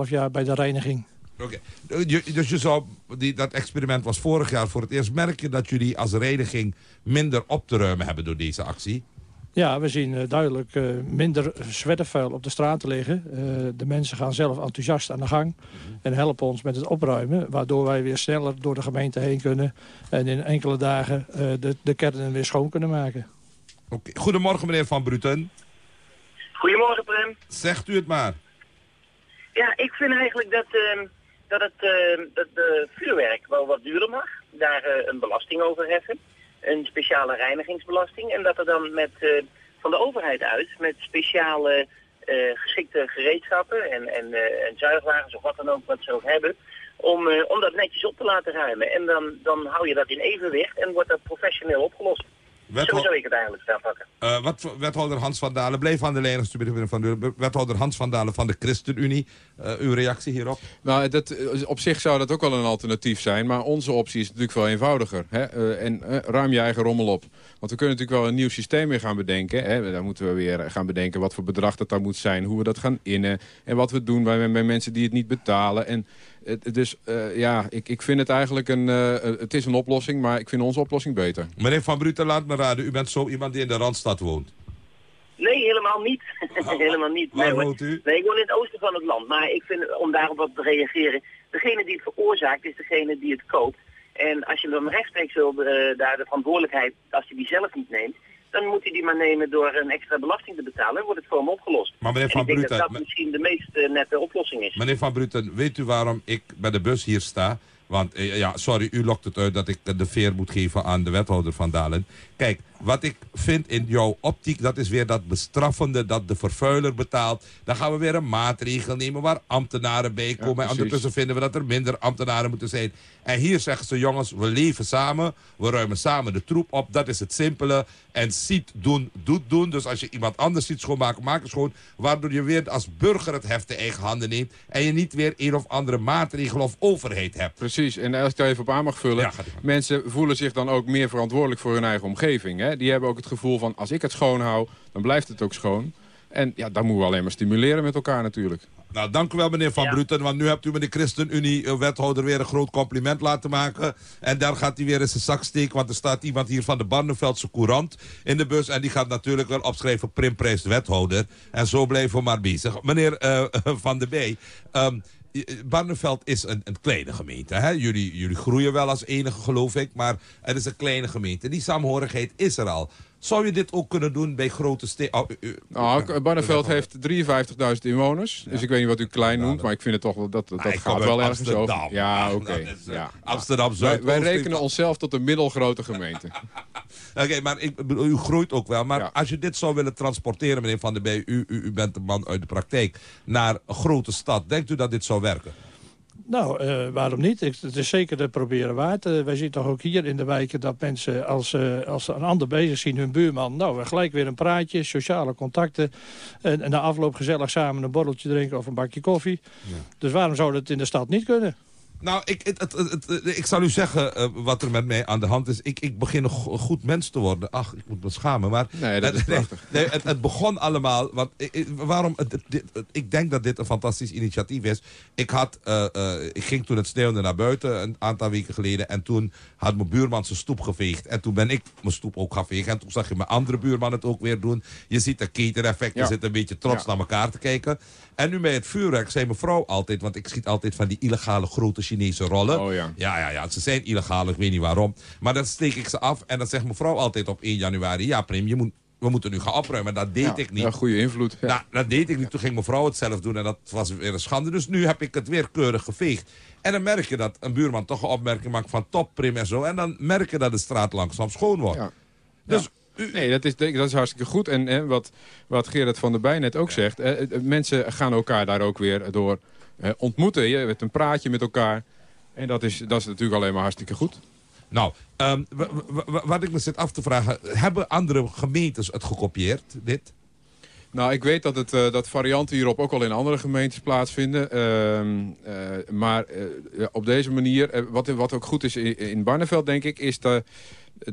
jaar bij de reiniging. Oké, okay. dus je zou, die, dat experiment was vorig jaar voor het eerst. Merk je dat jullie als reiniging minder op te ruimen hebben door deze actie? Ja, we zien uh, duidelijk uh, minder zwerfvuil op de straten liggen. Uh, de mensen gaan zelf enthousiast aan de gang en helpen ons met het opruimen. Waardoor wij weer sneller door de gemeente heen kunnen en in enkele dagen de, de kernen weer schoon kunnen maken. Okay. Goedemorgen meneer Van Bruten. Goedemorgen Prem. Zegt u het maar. Ja, ik vind eigenlijk dat dat het uh, dat de vuurwerk wel wat duurder mag. Daar uh, een belasting over heffen. Een speciale reinigingsbelasting. En dat er dan met, uh, van de overheid uit met speciale geschikte gereedschappen en, en, en zuigwagens of wat dan ook wat ze ook hebben. Om, om dat netjes op te laten ruimen. En dan, dan hou je dat in evenwicht en wordt dat professioneel opgelost. Wethou Zo zou ik het eigenlijk staan pakken. Uh, wat, wethouder Hans van Dalen, bleef aan de lijn van de wethouder Hans van Dalen van de ChristenUnie. Uh, uw reactie hierop? Nou, dat, op zich zou dat ook wel een alternatief zijn. Maar onze optie is natuurlijk veel eenvoudiger. Hè? Uh, en ruim je eigen rommel op. Want we kunnen natuurlijk wel een nieuw systeem weer gaan bedenken. Hè? Dan moeten we weer gaan bedenken wat voor bedrag dat daar moet zijn. Hoe we dat gaan innen. En wat we doen bij, bij mensen die het niet betalen. En dus uh, ja, ik, ik vind het eigenlijk een... Uh, het is een oplossing, maar ik vind onze oplossing beter. Meneer Van Bruten, laat me raden, u bent zo iemand die in de Randstad woont. Nee, helemaal niet. helemaal niet. Waar nee, woont u? Nee, ik woon in het oosten van het land. Maar ik vind, om daarop wat te reageren, degene die het veroorzaakt is degene die het koopt. En als je hem rechtstreeks wil, eh, daar de verantwoordelijkheid, als je die zelf niet neemt, dan moet hij die maar nemen door een extra belasting te betalen en wordt het voor hem opgelost. Maar meneer en Van ik denk Bruten, dat dat misschien de meest eh, nette oplossing is. Meneer Van Bruten, weet u waarom ik bij de bus hier sta? Want, eh, ja, sorry, u lokt het uit dat ik de veer moet geven aan de wethouder van Dalen. Kijk, wat ik vind in jouw optiek, dat is weer dat bestraffende, dat de vervuiler betaalt. Dan gaan we weer een maatregel nemen waar ambtenaren bij komen. en ondertussen vinden we dat er minder ambtenaren moeten zijn. En hier zeggen ze, jongens, we leven samen. We ruimen samen de troep op. Dat is het simpele. En ziet doen, doet doen. Dus als je iemand anders ziet schoonmaken, maak het schoon. Waardoor je weer als burger het heft in eigen handen neemt. En je niet weer een of andere maatregel of overheid hebt. Precies, en als ik daar even op aan mag vullen. mensen voelen zich dan ook meer verantwoordelijk voor hun eigen omgeving. Hè? Die hebben ook het gevoel van, als ik het schoon hou, dan blijft het ook schoon. En ja, dan moeten we alleen maar stimuleren met elkaar natuurlijk. Nou, dank u wel meneer Van Bruten. Want nu hebt u met de ChristenUnie-wethouder weer een groot compliment laten maken. En daar gaat hij weer in zijn zak steken. Want er staat iemand hier van de Barneveldse Courant in de bus. En die gaat natuurlijk wel opschrijven Primprijs wethouder. En zo blijven we maar bezig. Meneer eh, Van der Bee... ehm, Barneveld is een, een kleine gemeente. Hè? Jullie, jullie groeien wel als enige, geloof ik. Maar het is een kleine gemeente. Die saamhorigheid is er al. Zou je dit ook kunnen doen bij grote steden? Nou, Barneveld heeft 53.000 inwoners. Dus ik weet niet wat u klein noemt, maar ik vind het toch wel dat dat ik gaat wel ergens Amsterdam. over. Ja, Ah, oké. eh, ja. Amsterdam Wij, wij rekenen onszelf tot een middelgrote gemeente. Oké, maar ik bedoel, u groeit ook wel. Maar als je dit zou willen transporteren, meneer Van der Bee... U, u, u bent de man uit de praktijk, naar een grote stad. Denkt u dat dit zou werken? Nou, eh, waarom niet? Ik- Het is zeker te proberen waard. Eh, wij zien toch ook hier in de wijken dat mensen als, eh, als ze een ander bezig zien, hun buurman... nou, gelijk weer een praatje, sociale contacten... en, en na afloop gezellig samen een borreltje drinken of een bakje koffie. Dus waarom zou dat in de stad niet kunnen? Nou, ik, het, het, ik zal u zeggen eh, wat er met mij aan de hand is. Ik, ik begin een go- goed mens te worden. Ach, ik moet me schamen. Maar Nee, dat is prachtig. nee, het, het begon allemaal. Want, ik- waarom, dit- ik denk dat dit een fantastisch initiatief is. Ik, had, eh, eh, ik ging toen het sneeuwde naar buiten een aantal weken geleden. En toen had mijn buurman zijn stoep geveegd. En toen ben ik mijn stoep ook gaan vegen. En toen zag je mijn andere buurman het ook weer doen. Je ziet een keteneffect. Je Ja. zit een beetje trots Ja. naar elkaar te kijken. En nu bij het vuurwerk zei mevrouw altijd... want ik schiet altijd van die illegale grote Chinese rollen. Oh ja. Ja, ja, ja, ze zijn illegaal, ik weet niet waarom. Maar dan steek ik ze af en dan zegt mevrouw altijd op 1 januari... ja, Prim, je moet, we moeten nu gaan opruimen. Dat deed Ja, ik niet. ja, goede invloed. Ja. Nou, dat deed ik niet. Toen ging mevrouw het zelf doen en dat was weer een schande. Dus nu heb ik het weer keurig geveegd. En dan merk je dat een buurman toch een opmerking maakt van top, Prim en zo. En dan merk je dat de straat langzaam schoon wordt. Dus Nee, dat is, dat is hartstikke goed. En wat, wat Gerard van der Bij net ook zegt... eh, mensen gaan elkaar daar ook weer door ontmoeten. Je hebt een praatje met elkaar. En dat is, dat is natuurlijk alleen maar hartstikke goed. Nou, ehm, wat ik me zit af te vragen... hebben andere gemeentes het gekopieerd, dit? Nou, ik weet dat, het, eh, dat varianten hierop ook al in andere gemeentes plaatsvinden. Ehm, eh, maar eh, op deze manier, eh, wat, wat ook goed is in, in Barneveld, denk ik... is de,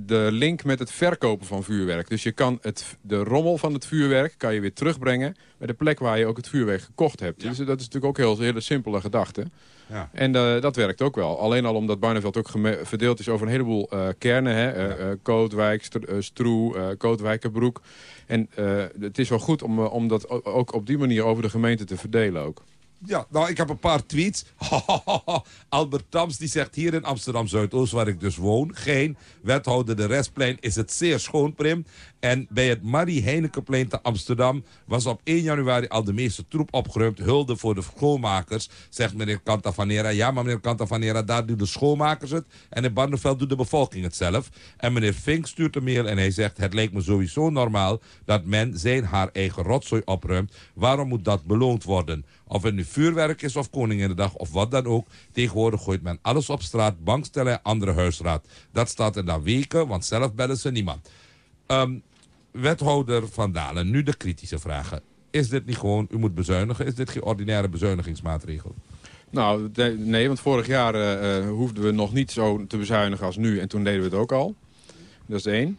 de link met het verkopen van vuurwerk. Dus je kan het, de rommel van het vuurwerk kan je weer terugbrengen... bij de plek waar je ook het vuurwerk gekocht hebt. Dus dat is natuurlijk ook heel, een hele simpele gedachte. Ja. En eh, dat werkt ook wel. Alleen al omdat Barneveld ook verdeeld is over een heleboel eh, kernen. Hè? Eh, Kootwijk, St Stroe, Kootwijkenbroek. En het is wel goed om, om dat ook op die manier over de gemeente te verdelen ook. Ja, nou, ik heb een paar tweets. Albert Tams die zegt hier in Amsterdam Zuidoost, waar ik dus woon, geen wethouder de Restplein is het zeer schoon, Prim. En bij het Marie Heinekenplein te Amsterdam was op 1 januari al de meeste troep opgeruimd. Hulde voor de schoonmakers, zegt meneer Cantavanera. Ja, maar meneer Cantavanera, daar doen de schoonmakers het. En in Barneveld doet de bevolking het zelf. En meneer Fink stuurt een mail en hij zegt... het lijkt me sowieso normaal dat men zijn haar eigen rotzooi opruimt. Waarom moet dat beloond worden? Of het nu vuurwerk is of Koninginnedag of wat dan ook. Tegenwoordig gooit men alles op straat, bankstellen en andere huisraad. Dat staat er na weken, want zelf bellen ze niemand. Ehm, wethouder Van Dalen, nu de kritische vragen. Is dit niet gewoon, u moet bezuinigen, is dit geen ordinaire bezuinigingsmaatregel? Nou, de- nee, want vorig jaar eh, eh, hoefden we nog niet zo te bezuinigen als nu. En toen deden we het ook al. Dat is één.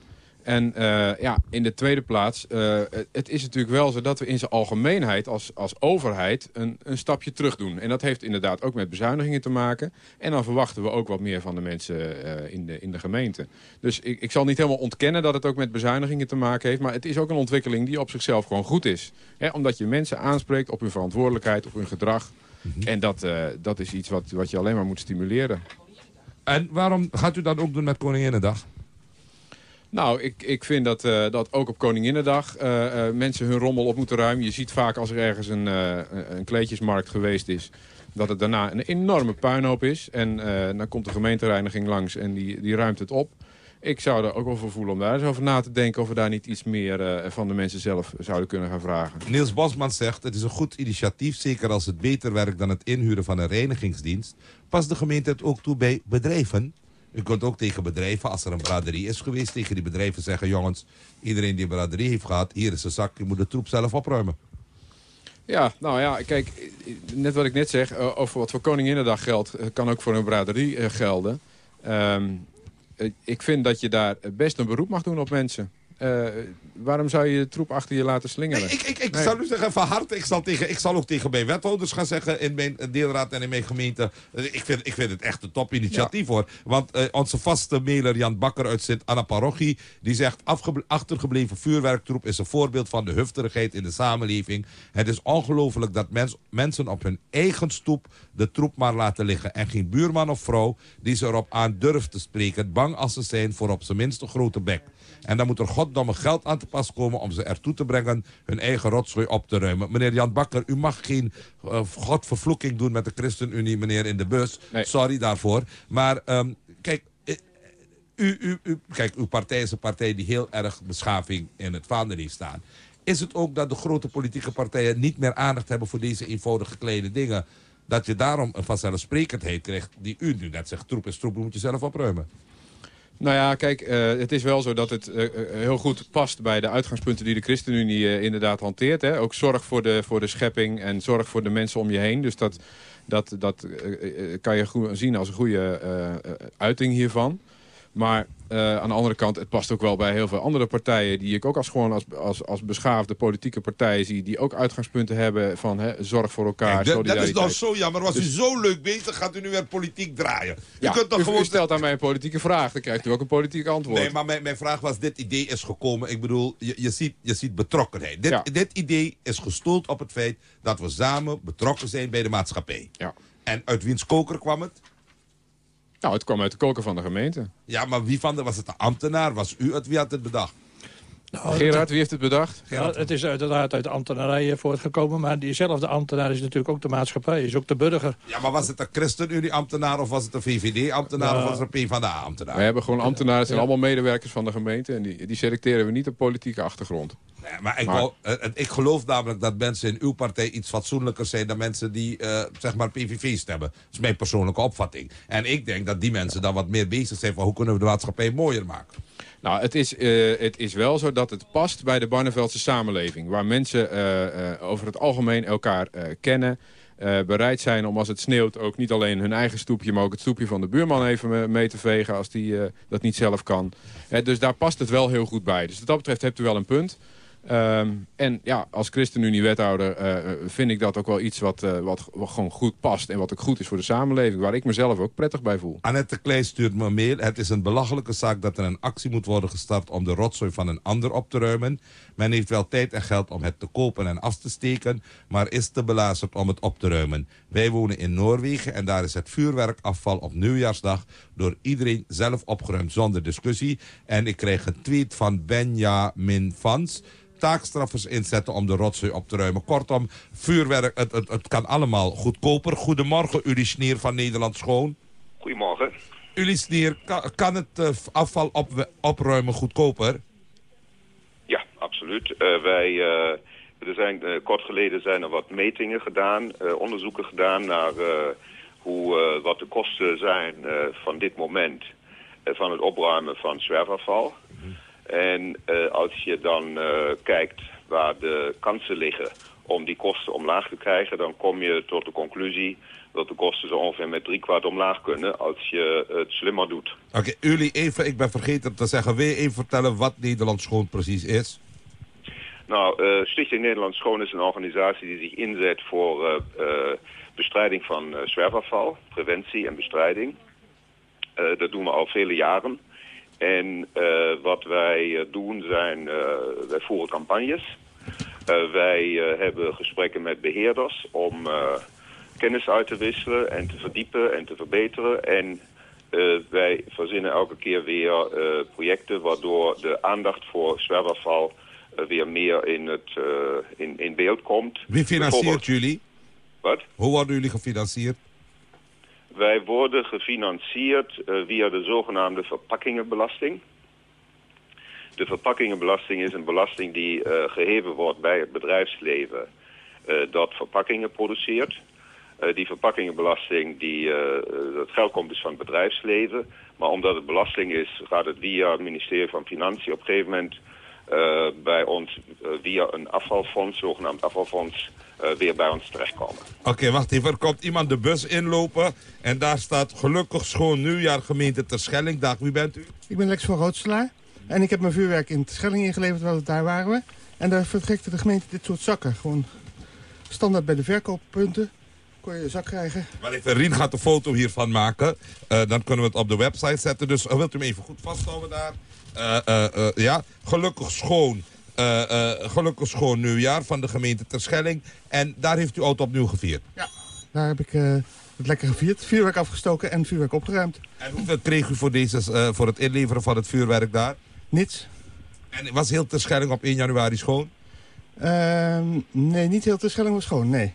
En eh, ja, in de tweede plaats, eh, het is natuurlijk wel zo dat we in zijn algemeenheid als, als overheid een, een stapje terug doen. En dat heeft inderdaad ook met bezuinigingen te maken. En dan verwachten we ook wat meer van de mensen eh, in, de, in de gemeente. Dus ik, ik zal niet helemaal ontkennen dat het ook met bezuinigingen te maken heeft. Maar het is ook een ontwikkeling die op zichzelf gewoon goed is. Hè, omdat je mensen aanspreekt op hun verantwoordelijkheid, op hun gedrag. En dat, dat is iets wat, wat je alleen maar moet stimuleren. En waarom gaat u dat ook doen met Koninginnedag? Nou, ik, ik vind dat, eh, dat ook op Koninginnedag eh, eh, mensen hun rommel op moeten ruimen. Je ziet vaak als er ergens een, een- kleedjesmarkt geweest is... dat het daarna een enorme puinhoop is. En dan komt de gemeentereiniging langs en die, die ruimt het op. Ik zou er ook wel voor voelen om daar eens over na te denken... of we daar niet iets meer van de mensen zelf zouden kunnen gaan vragen. Niels Bosman zegt, het is een goed initiatief... zeker als het beter werkt dan het inhuren van een reinigingsdienst. Past de gemeente het ook toe bij bedrijven? U kunt ook tegen bedrijven, als er een braderie is geweest... tegen die bedrijven zeggen, jongens, iedereen die een braderie heeft gehad... hier is een zak, je moet de troep zelf opruimen. Ja, nou ja, kijk, net wat ik net zeg, eh, over wat voor Koninginnedag geldt, eh, kan ook voor een braderie eh, gelden. Ehm, eh, ik vind dat je daar best een beroep mag doen op mensen. Eh, waarom zou je de troep achter je laten slingeren? Ik, ik, ik Nee. zal u zeggen van harte, ik zal, tegen, ik zal ook tegen mijn wethouders gaan zeggen in mijn deelraad en in mijn gemeente. eh, Ik vind, ik vind het echt een topinitiatief hoor. Want eh, onze vaste mailer Jan Bakker uit Sint-Anna Parochie, die zegt achtergebleven vuurwerktroep is een voorbeeld van de hufterigheid in de samenleving. Het is ongelooflijk dat mens, mensen op hun eigen stoep de troep maar laten liggen. En geen buurman of vrouw die ze erop aan durft te spreken, bang als ze zijn voor op zijn minst een grote bek. En dan moet er goddomme geld aan te pas komen om ze ertoe te brengen hun eigen rotzooi op te ruimen. Meneer Jan Bakker, u mag geen eh, godvervloeking doen met de ChristenUnie, meneer in de bus. Sorry daarvoor. Maar ehm, kijk, eh, u, u, u, kijk, uw partij is een partij die heel erg beschaving in het vaandel heeft staan. Is het ook dat de grote politieke partijen niet meer aandacht hebben voor deze eenvoudige kleine dingen? Dat je daarom een vanzelfsprekendheid krijgt die u nu net zegt, troep is troep, moet je zelf opruimen. Nou ja, kijk, eh, het is wel zo dat het eh, eh, heel goed past bij de uitgangspunten die de ChristenUnie inderdaad hanteert. Hè. Ook zorg voor de, voor de schepping en zorg voor de mensen om je heen. Dus dat, dat, dat kan je zien als een goede uiting hiervan. Maar eh, aan de andere kant, het past ook wel bij heel veel andere partijen... die ik ook als, gewoon als, als, als beschaafde politieke partijen zie... die ook uitgangspunten hebben van hè, zorg voor elkaar, Kijk, dat, dat is solidariteit. nou zo jammer. Was u Dus- zo leuk bezig, gaat u nu weer politiek draaien. Ja, u kunt toch u, gewoon... u stelt aan mij een politieke vraag, dan krijgt u ook een politiek antwoord. Nee, maar mijn, mijn vraag was, dit idee is gekomen. Ik bedoel, je, je, ziet, je ziet betrokkenheid. Dit, dit idee is gestoeld op het feit dat we samen betrokken zijn bij de maatschappij. Ja. En uit wiens koker kwam het? Nou, het kwam uit de koker van de gemeente. Ja, maar wie van de, was het de ambtenaar? Was u het? Wie had het bedacht? Gerard, wie heeft het bedacht? Ja, het is uiteraard uit de ambtenarijen voortgekomen, maar diezelfde ambtenaar is natuurlijk ook de maatschappij, is ook de burger. Ja, maar was het een ChristenUnie-ambtenaar of was het een VVD-ambtenaar of was het een PvdA-ambtenaar? We hebben gewoon ambtenaren, het zijn Ja. allemaal medewerkers van de gemeente. En die, die selecteren we niet op politieke achtergrond. Nee, maar ik, wou- eh, eh, ik geloof namelijk dat mensen in uw partij iets fatsoenlijker zijn dan mensen die, eh, zeg maar, PVV stemmen. Dat is mijn persoonlijke opvatting. En ik denk dat die mensen dan wat meer bezig zijn van hoe kunnen we de maatschappij mooier maken. Nou, het is, eh, het is wel zo dat het past bij de Barneveldse samenleving. Waar mensen eh, eh, over het algemeen elkaar kennen. bereid zijn om als het sneeuwt ook niet alleen hun eigen stoepje... maar ook het stoepje van de buurman even me- mee te vegen als die dat niet zelf kan. Dus daar past het wel heel goed bij. Dus wat dat betreft hebt u wel een punt. Ehm, en ja, als ChristenUnie-wethouder eh, vind ik dat ook wel iets wat, eh, wat, wat gewoon goed past... en wat ook goed is voor de samenleving, waar ik mezelf ook prettig bij voel. Annette Klein stuurt me mail. Het is een belachelijke zaak dat er een actie moet worden gestart om de rotzooi van een ander op te ruimen. Men heeft wel tijd en geld om het te kopen en af te steken, maar is te belazerd om het op te ruimen. Wij wonen in Noorwegen en daar is het vuurwerkafval op nieuwjaarsdag door iedereen zelf opgeruimd zonder discussie. En ik kreeg een tweet van Benjamin Vans taakstraffers inzetten om de rotzooi op te ruimen. Kortom, vuurwerk, het, het, het kan allemaal goedkoper. Goedemorgen, Uli Sneer van Nederland Schoon. Goedemorgen. Uli Sneer, kan, kan het eh, afval op, opruimen goedkoper? Absoluut. Eh, wij, eh, er zijn, eh, kort geleden zijn er wat metingen gedaan, onderzoeken gedaan naar hoe, wat de kosten zijn van dit moment van het opruimen van zwerfafval. En als je dan kijkt waar de kansen liggen om die kosten omlaag te krijgen, dan kom je tot de conclusie dat de kosten zo ongeveer met drie kwart omlaag kunnen als je het slimmer doet. Oké, jullie even, ik ben vergeten te zeggen, je even vertellen wat Nederland Schoon precies is? Nou, eh, Stichting Nederland Schoon is een organisatie die zich inzet voor eh, eh, bestrijding van zwerfafval, preventie en bestrijding. Dat doen we al vele jaren. En wat wij doen zijn, wij voeren campagnes. Wij hebben gesprekken met beheerders om kennis uit te wisselen en te verdiepen en te verbeteren. En wij verzinnen elke keer weer projecten waardoor de aandacht voor zwerfafval weer meer in, het, eh, in, in beeld komt. Wie financiert jullie? Wat? Hoe worden jullie gefinancierd? Wij worden gefinancierd eh, via de zogenaamde verpakkingenbelasting. De verpakkingenbelasting is een belasting die eh, geheven wordt bij het bedrijfsleven eh, dat verpakkingen produceert. Eh, die verpakkingenbelasting, die, eh, eh, dat geld komt dus van het bedrijfsleven. Maar omdat het belasting is, gaat het via het ministerie van Financiën op een gegeven moment eh, bij ons eh, via een afvalfonds, zogenaamd afvalfonds, eh, weer bij ons terechtkomen. Oké, wacht even. Er komt iemand de bus inlopen en daar staat gelukkig schoon nieuwjaar gemeente Terschelling. Dag, wie bent u? Ik ben Lex van Roodselaar. En ik heb mijn vuurwerk in Schelling ingeleverd, want daar waren we. En daar vertrekte de gemeente dit soort zakken. Gewoon standaard bij de verkooppunten. Kon je een zak krijgen. Maar even, Rien gaat een foto hiervan maken. Eh, dan kunnen we het op de website zetten. Dus eh, wilt u hem even goed vasthouden daar? Eh, eh, eh, ja, gelukkig schoon. eh, eh, gelukkig schoon nieuwjaar van de gemeente Terschelling. En daar heeft u oud opnieuw gevierd. Daar heb ik eh, het lekker gevierd. Vuurwerk afgestoken en vuurwerk opgeruimd. En hoeveel kreeg u voor, deze, eh, voor het inleveren van het vuurwerk daar? Niets. En was heel Terschelling op 1 januari schoon? Ehm, nee, niet heel Terschelling was schoon, nee.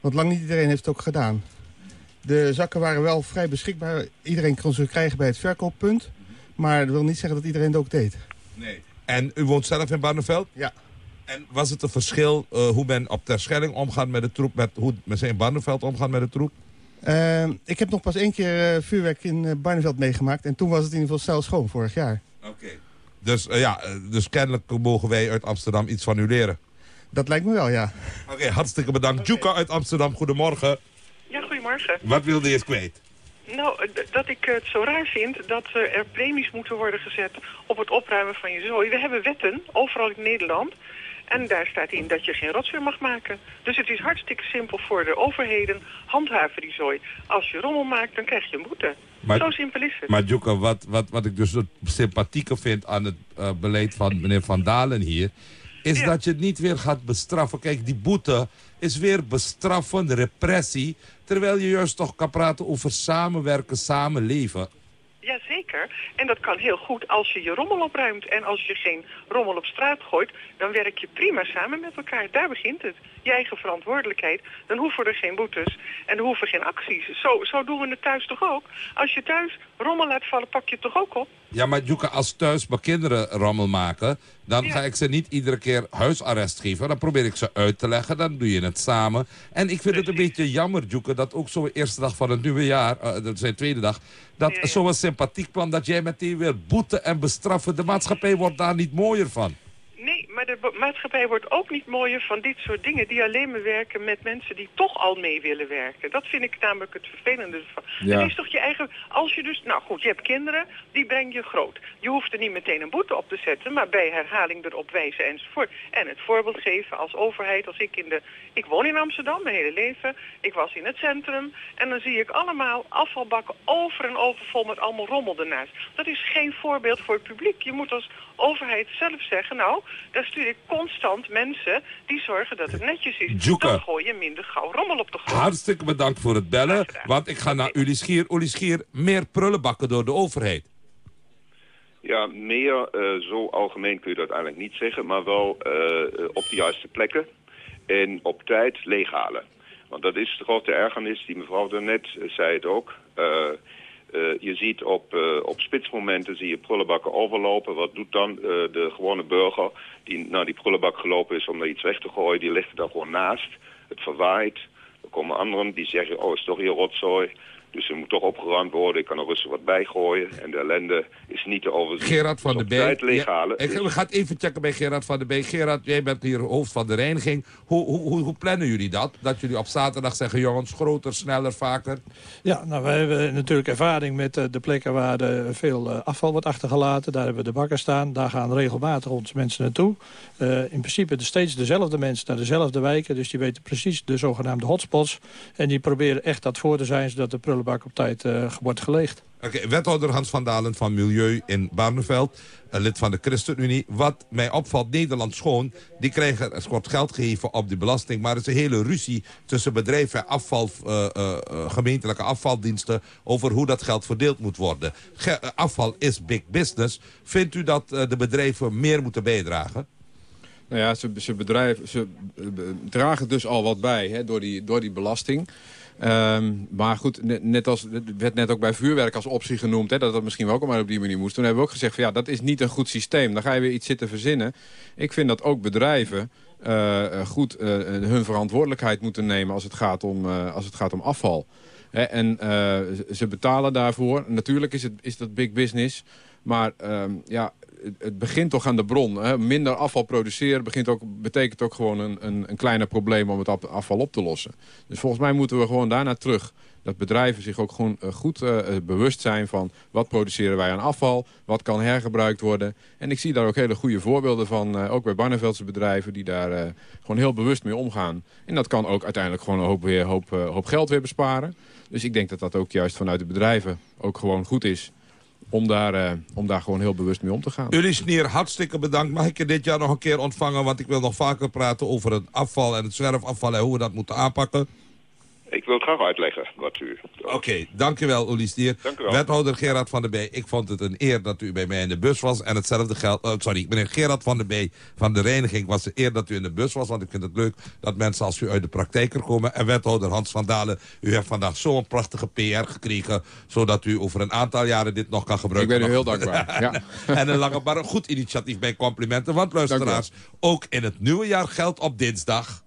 Want lang niet iedereen heeft het ook gedaan. De zakken waren wel vrij beschikbaar. Iedereen kon ze krijgen bij het verkooppunt. Maar dat wil niet zeggen dat iedereen het ook deed. Nee. En u woont zelf in Barneveld? Ja. En was het een verschil eh, hoe men op Terschelling omgaat met de troep... met hoe men in Barneveld omgaat met de troep? Ehm, ik heb nog pas één keer eh, vuurwerk in uh, Barneveld meegemaakt. En toen was het in ieder geval schoon, vorig jaar. Oké. Dus, eh, ja, eh, dus kennelijk mogen wij uit Amsterdam iets van u leren. Dat lijkt me wel, ja. Oké, hartstikke bedankt. Juka uit Amsterdam, goedemorgen. Ja, goedemorgen. Wat wilde je eens kwijt? Nou, dat ik het zo raar vind dat er premies moeten worden gezet op het opruimen van je zooi. We hebben wetten, overal in Nederland. En daar staat in dat je geen rotzooi mag maken. Dus het is hartstikke simpel voor de overheden. Handhaven die zooi. Als je rommel maakt, dan krijg je een boete. Maar- zo simpel is het. Maar Juka, wat, wat, wat ik dus het sympathieke vind aan het eh, beleid van meneer Van Dalen hier... is dat je het niet weer gaat bestraffen. Kijk, die boete is weer bestraffen, repressie... terwijl je juist toch kan praten over samenwerken, samenleven. Jazeker. En dat kan heel goed als je je rommel opruimt. En als je geen rommel op straat gooit, dan werk je prima samen met elkaar. Daar begint het. Je eigen verantwoordelijkheid. Dan hoeven er geen boetes en dan hoeven geen acties. Zo, zo doen we het thuis toch ook? Als je thuis rommel laat vallen, pak je het toch ook op? Ja, maar Juka, als thuis mijn kinderen rammel maken... dan ga ik ze niet iedere keer huisarrest geven. Dan probeer ik ze uit te leggen, dan doe je het samen. En ik vind het een beetje jammer, Juka, dat ook zo'n eerste dag van het nieuwe jaar... eh, dat zijn tweede dag, dat zo'n sympathiek plan... dat jij meteen weer boete en bestraffen... de maatschappij wordt daar niet mooier van. Nee, maar de maatschappij wordt ook niet mooier van dit soort dingen... die alleen maar werken met mensen die toch al mee willen werken. Dat vind ik namelijk het vervelende. Ja. Het is toch je eigen... Als je dus... Nou goed, je hebt kinderen, die breng je groot. Je hoeft er niet meteen een boete op te zetten... maar bij herhaling erop wijzen enzovoort. En het voorbeeld geven als overheid. Als ik in de... Ik woon in Amsterdam mijn hele leven. Ik was in het centrum. En dan zie ik allemaal afvalbakken over en over vol met allemaal rommel ernaast. Dat is geen voorbeeld voor het publiek. Je moet als overheid zelf zeggen... nou, daar stuur ik constant mensen die zorgen dat het netjes is. Dan gooi je minder gauw rommel op de grond. Hartstikke bedankt voor het bellen. Want ik ga naar Ulischier. Ulischier, meer prullenbakken door de overheid. Ja, meer eh, zo algemeen kun je dat eigenlijk niet zeggen, maar wel eh, op de juiste plekken en op tijd leeghalen. Want dat is de grote ergernis, die mevrouw daarnet eh, zei het ook. Eh, eh, je ziet op, eh, op spitsmomenten zie je prullenbakken overlopen. Wat doet dan eh, de gewone burger die naar die prullenbak gelopen is om daar iets weg te gooien? Die legt het daar gewoon naast. Het verwaait. Er komen anderen die zeggen, oh is toch hier rotzooi. Dus er moet toch opgeruimd worden. Ik kan er rustig wat bijgooien. En de ellende is niet te overzien. Gerard van Dus der Beek. tijd legale. Ja, ik, we gaan even checken bij Gerard van der Beek. Gerard, jij bent hier hoofd van de reiniging. Hoe, hoe, hoe, hoe plannen jullie dat? Dat jullie op zaterdag zeggen, jongens, groter, sneller, vaker? Ja, nou, we hebben natuurlijk ervaring met eh, de plekken waar veel eh, afval wordt achtergelaten. Daar hebben we de bakken staan. Daar gaan regelmatig onze mensen naartoe. Eh, in principe de, steeds dezelfde mensen naar dezelfde wijken. Dus die weten precies de zogenaamde hotspots. En die proberen echt dat voor te zijn... zodat de prullenbak op tijd eh, wordt geleegd. Oké, wethouder Hans van Dalen van Milieu in Barneveld, een lid van de ChristenUnie. Wat mij opvalt, Nederland Schoon, die krijgen, er wordt geld gegeven op die belasting... maar er is een hele ruzie tussen bedrijven en afval, eh, eh, eh, gemeentelijke afvaldiensten... over hoe dat geld verdeeld moet worden. Ge- eh, afval is big business. Vindt u dat eh, de bedrijven meer moeten bijdragen? Nou ja, ze, ze, bedrijven, ze eh, dragen dus al wat bij hè, door, die, door die belasting. Ehm, maar goed, net, als, het werd net ook bij vuurwerk als optie genoemd... Hè, dat dat misschien wel ook maar op die manier moest. Toen hebben we ook gezegd, van, ja, dat is niet een goed systeem. Dan ga je weer iets zitten verzinnen. Ik vind dat ook bedrijven eh, eh, goed eh, hun verantwoordelijkheid moeten nemen... als het gaat om, als het gaat om afval. Hè, en ze- ze betalen daarvoor. Natuurlijk is, het, is dat big business... Maar ehm, ja, het, begint toch aan de bron. Hè? Minder afval produceren begint ook, betekent ook gewoon een, een, een kleiner probleem om het af- afval op te lossen. Dus volgens mij moeten we gewoon daarna terug. Dat bedrijven zich ook gewoon eh, goed eh, eh, bewust zijn van wat produceren wij aan afval, wat kan hergebruikt worden. En ik zie daar ook hele goede voorbeelden van, ook bij Barneveldse bedrijven die daar gewoon heel bewust mee omgaan. En dat kan ook uiteindelijk gewoon een hoop, weer, hoop, hoop geld weer besparen. Dus ik denk dat dat ook juist vanuit de bedrijven ook gewoon goed is om daar, eh, om daar gewoon heel bewust mee om te gaan. Jullie sneer, hartstikke bedankt. Mag ik je dit jaar nog een keer ontvangen? Want ik wil nog vaker praten over het afval en het zwerfafval... en hoe we dat moeten aanpakken. Ik wil het graag uitleggen wat u... Oké, dankjewel. Dank u wel. Wethouder Gerard van der Bee, ik vond het een eer dat u bij mij in de bus was. En hetzelfde geldt, oh, sorry, meneer Gerard van der Bee van de Reiniging was de eer dat u in de bus was. Want ik vind het leuk dat mensen als u uit de praktijk er komen. En wethouder Hans van Dalen, u heeft vandaag zo'n prachtige PR gekregen. Zodat u over een aantal jaren dit nog kan gebruiken. Ik ben u heel dankbaar, ja. en een lange, maar een goed initiatief bij complimenten. Want luisteraars, ook in het nieuwe jaar geldt op dinsdag...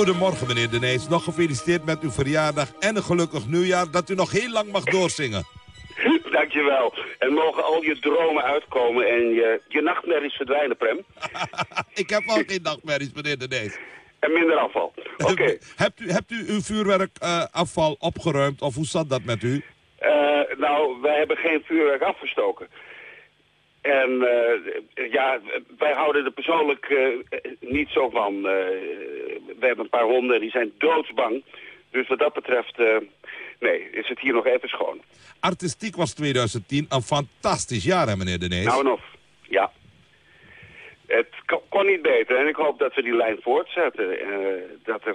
Goedemorgen, meneer De Nees. Nog gefeliciteerd met uw verjaardag en een gelukkig nieuwjaar... dat u nog heel lang mag doorzingen. Dankjewel. En mogen al je dromen uitkomen en je, je nachtmerries verdwijnen, Prem. Ik heb al geen nachtmerries, meneer De Nees. En minder afval. Oké. hebt, u, hebt u uw vuurwerkafval opgeruimd of hoe zat dat met u? Eh, nou, wij hebben geen vuurwerk afgestoken. En eh, ja, wij houden er persoonlijk eh, niet zo van. Eh, we hebben een paar honden, die zijn doodsbang. Dus wat dat betreft, nee, is het hier nog even schoon. Artistiek was 2010 een fantastisch jaar, hè, meneer De Nees? Nou en of, ja. Het ko- kon niet beter en ik hoop dat we die lijn voortzetten. dat er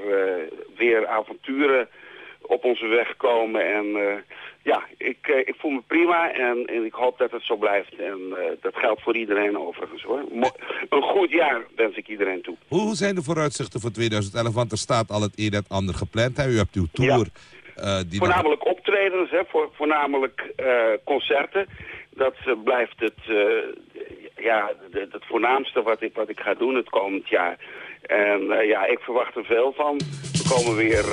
weer avonturen op onze weg komen. En ja, ik, eh, ik voel me prima en, en ik hoop dat het zo blijft. En eh, dat geldt voor iedereen overigens hoor. Mo- een goed jaar wens ik iedereen toe. Hoe, zijn de vooruitzichten voor 2011? Want er staat al het een en ander gepland. Hè? U hebt uw tour. eh, die nog- Voornamelijk optredens, hè, voor, voornamelijk concerten. Dat blijft het, ja, het, het voornaamste wat ik, wat ik ga doen het komend jaar. En ja, ik verwacht er veel van. We komen weer,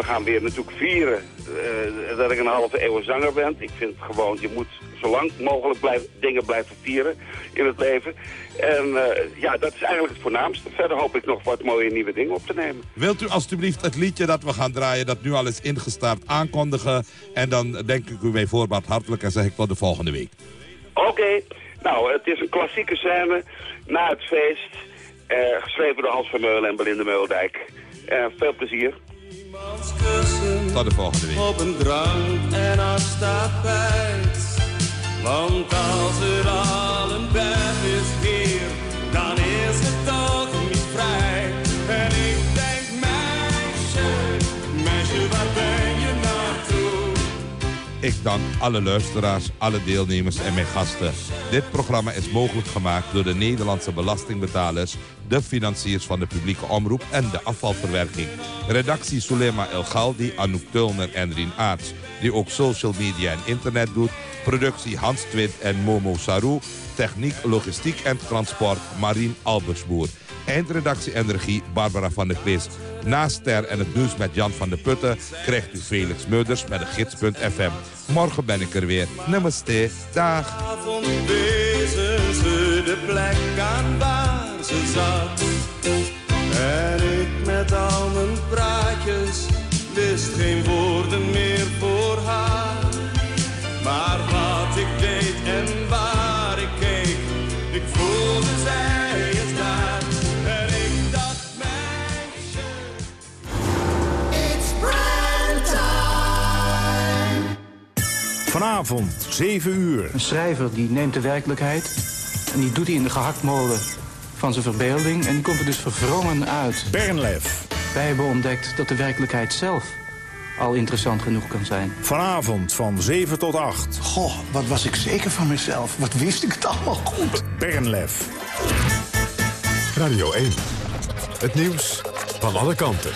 we gaan weer natuurlijk vieren eh, dat ik een halve eeuw zanger ben. Ik vind gewoon, je moet zo lang mogelijk blijf, dingen blijven vieren in het leven. En eh, ja, dat is eigenlijk het voornaamste. Verder hoop ik nog wat mooie nieuwe dingen op te nemen. Wilt u alstublieft het liedje dat we gaan draaien, dat nu al is ingestart, aankondigen? En dan denk ik u bij voorbaat hartelijk en zeg ik tot de volgende week. Oké, nou, het is een klassieke scène na het feest. eh, geschreven door Hans Vermeulen en Belinda Meudijk. Eh, veel plezier. Tot de volgende week. Op een drank en afstapijt. Want als er al een bed is Ik dank alle luisteraars, alle deelnemers en mijn gasten. Dit programma is mogelijk gemaakt door de Nederlandse belastingbetalers... de financiers van de publieke omroep en de afvalverwerking. Redactie Sulema El Galdi, Anouk Tulner en Rien Aarts... die ook social media en internet doet. Productie Hans Twint en Momo Saru. Techniek, logistiek en transport Marien Albersboer. Eindredactie en regie Barbara van der Klis. Na Ster en het nieuws met Jan van der Putten... krijgt u Felix Meurders met de gids.fm. Morgen ben ik er weer. Namaste. Dag. Wezen ze de plek aan waar ze zat. En ik met al mijn praatjes wist geen woorden Vanavond, 7 uur. Een schrijver die neemt de werkelijkheid en die doet hij in de gehaktmolen van zijn verbeelding. En die komt er dus verwrongen uit. Bernlef. Wij hebben ontdekt dat de werkelijkheid zelf al interessant genoeg kan zijn. Vanavond van 7 tot 8. Goh, wat was ik zeker van mezelf. Wat wist ik het allemaal goed. Bernlef. Radio 1. Het nieuws van alle kanten.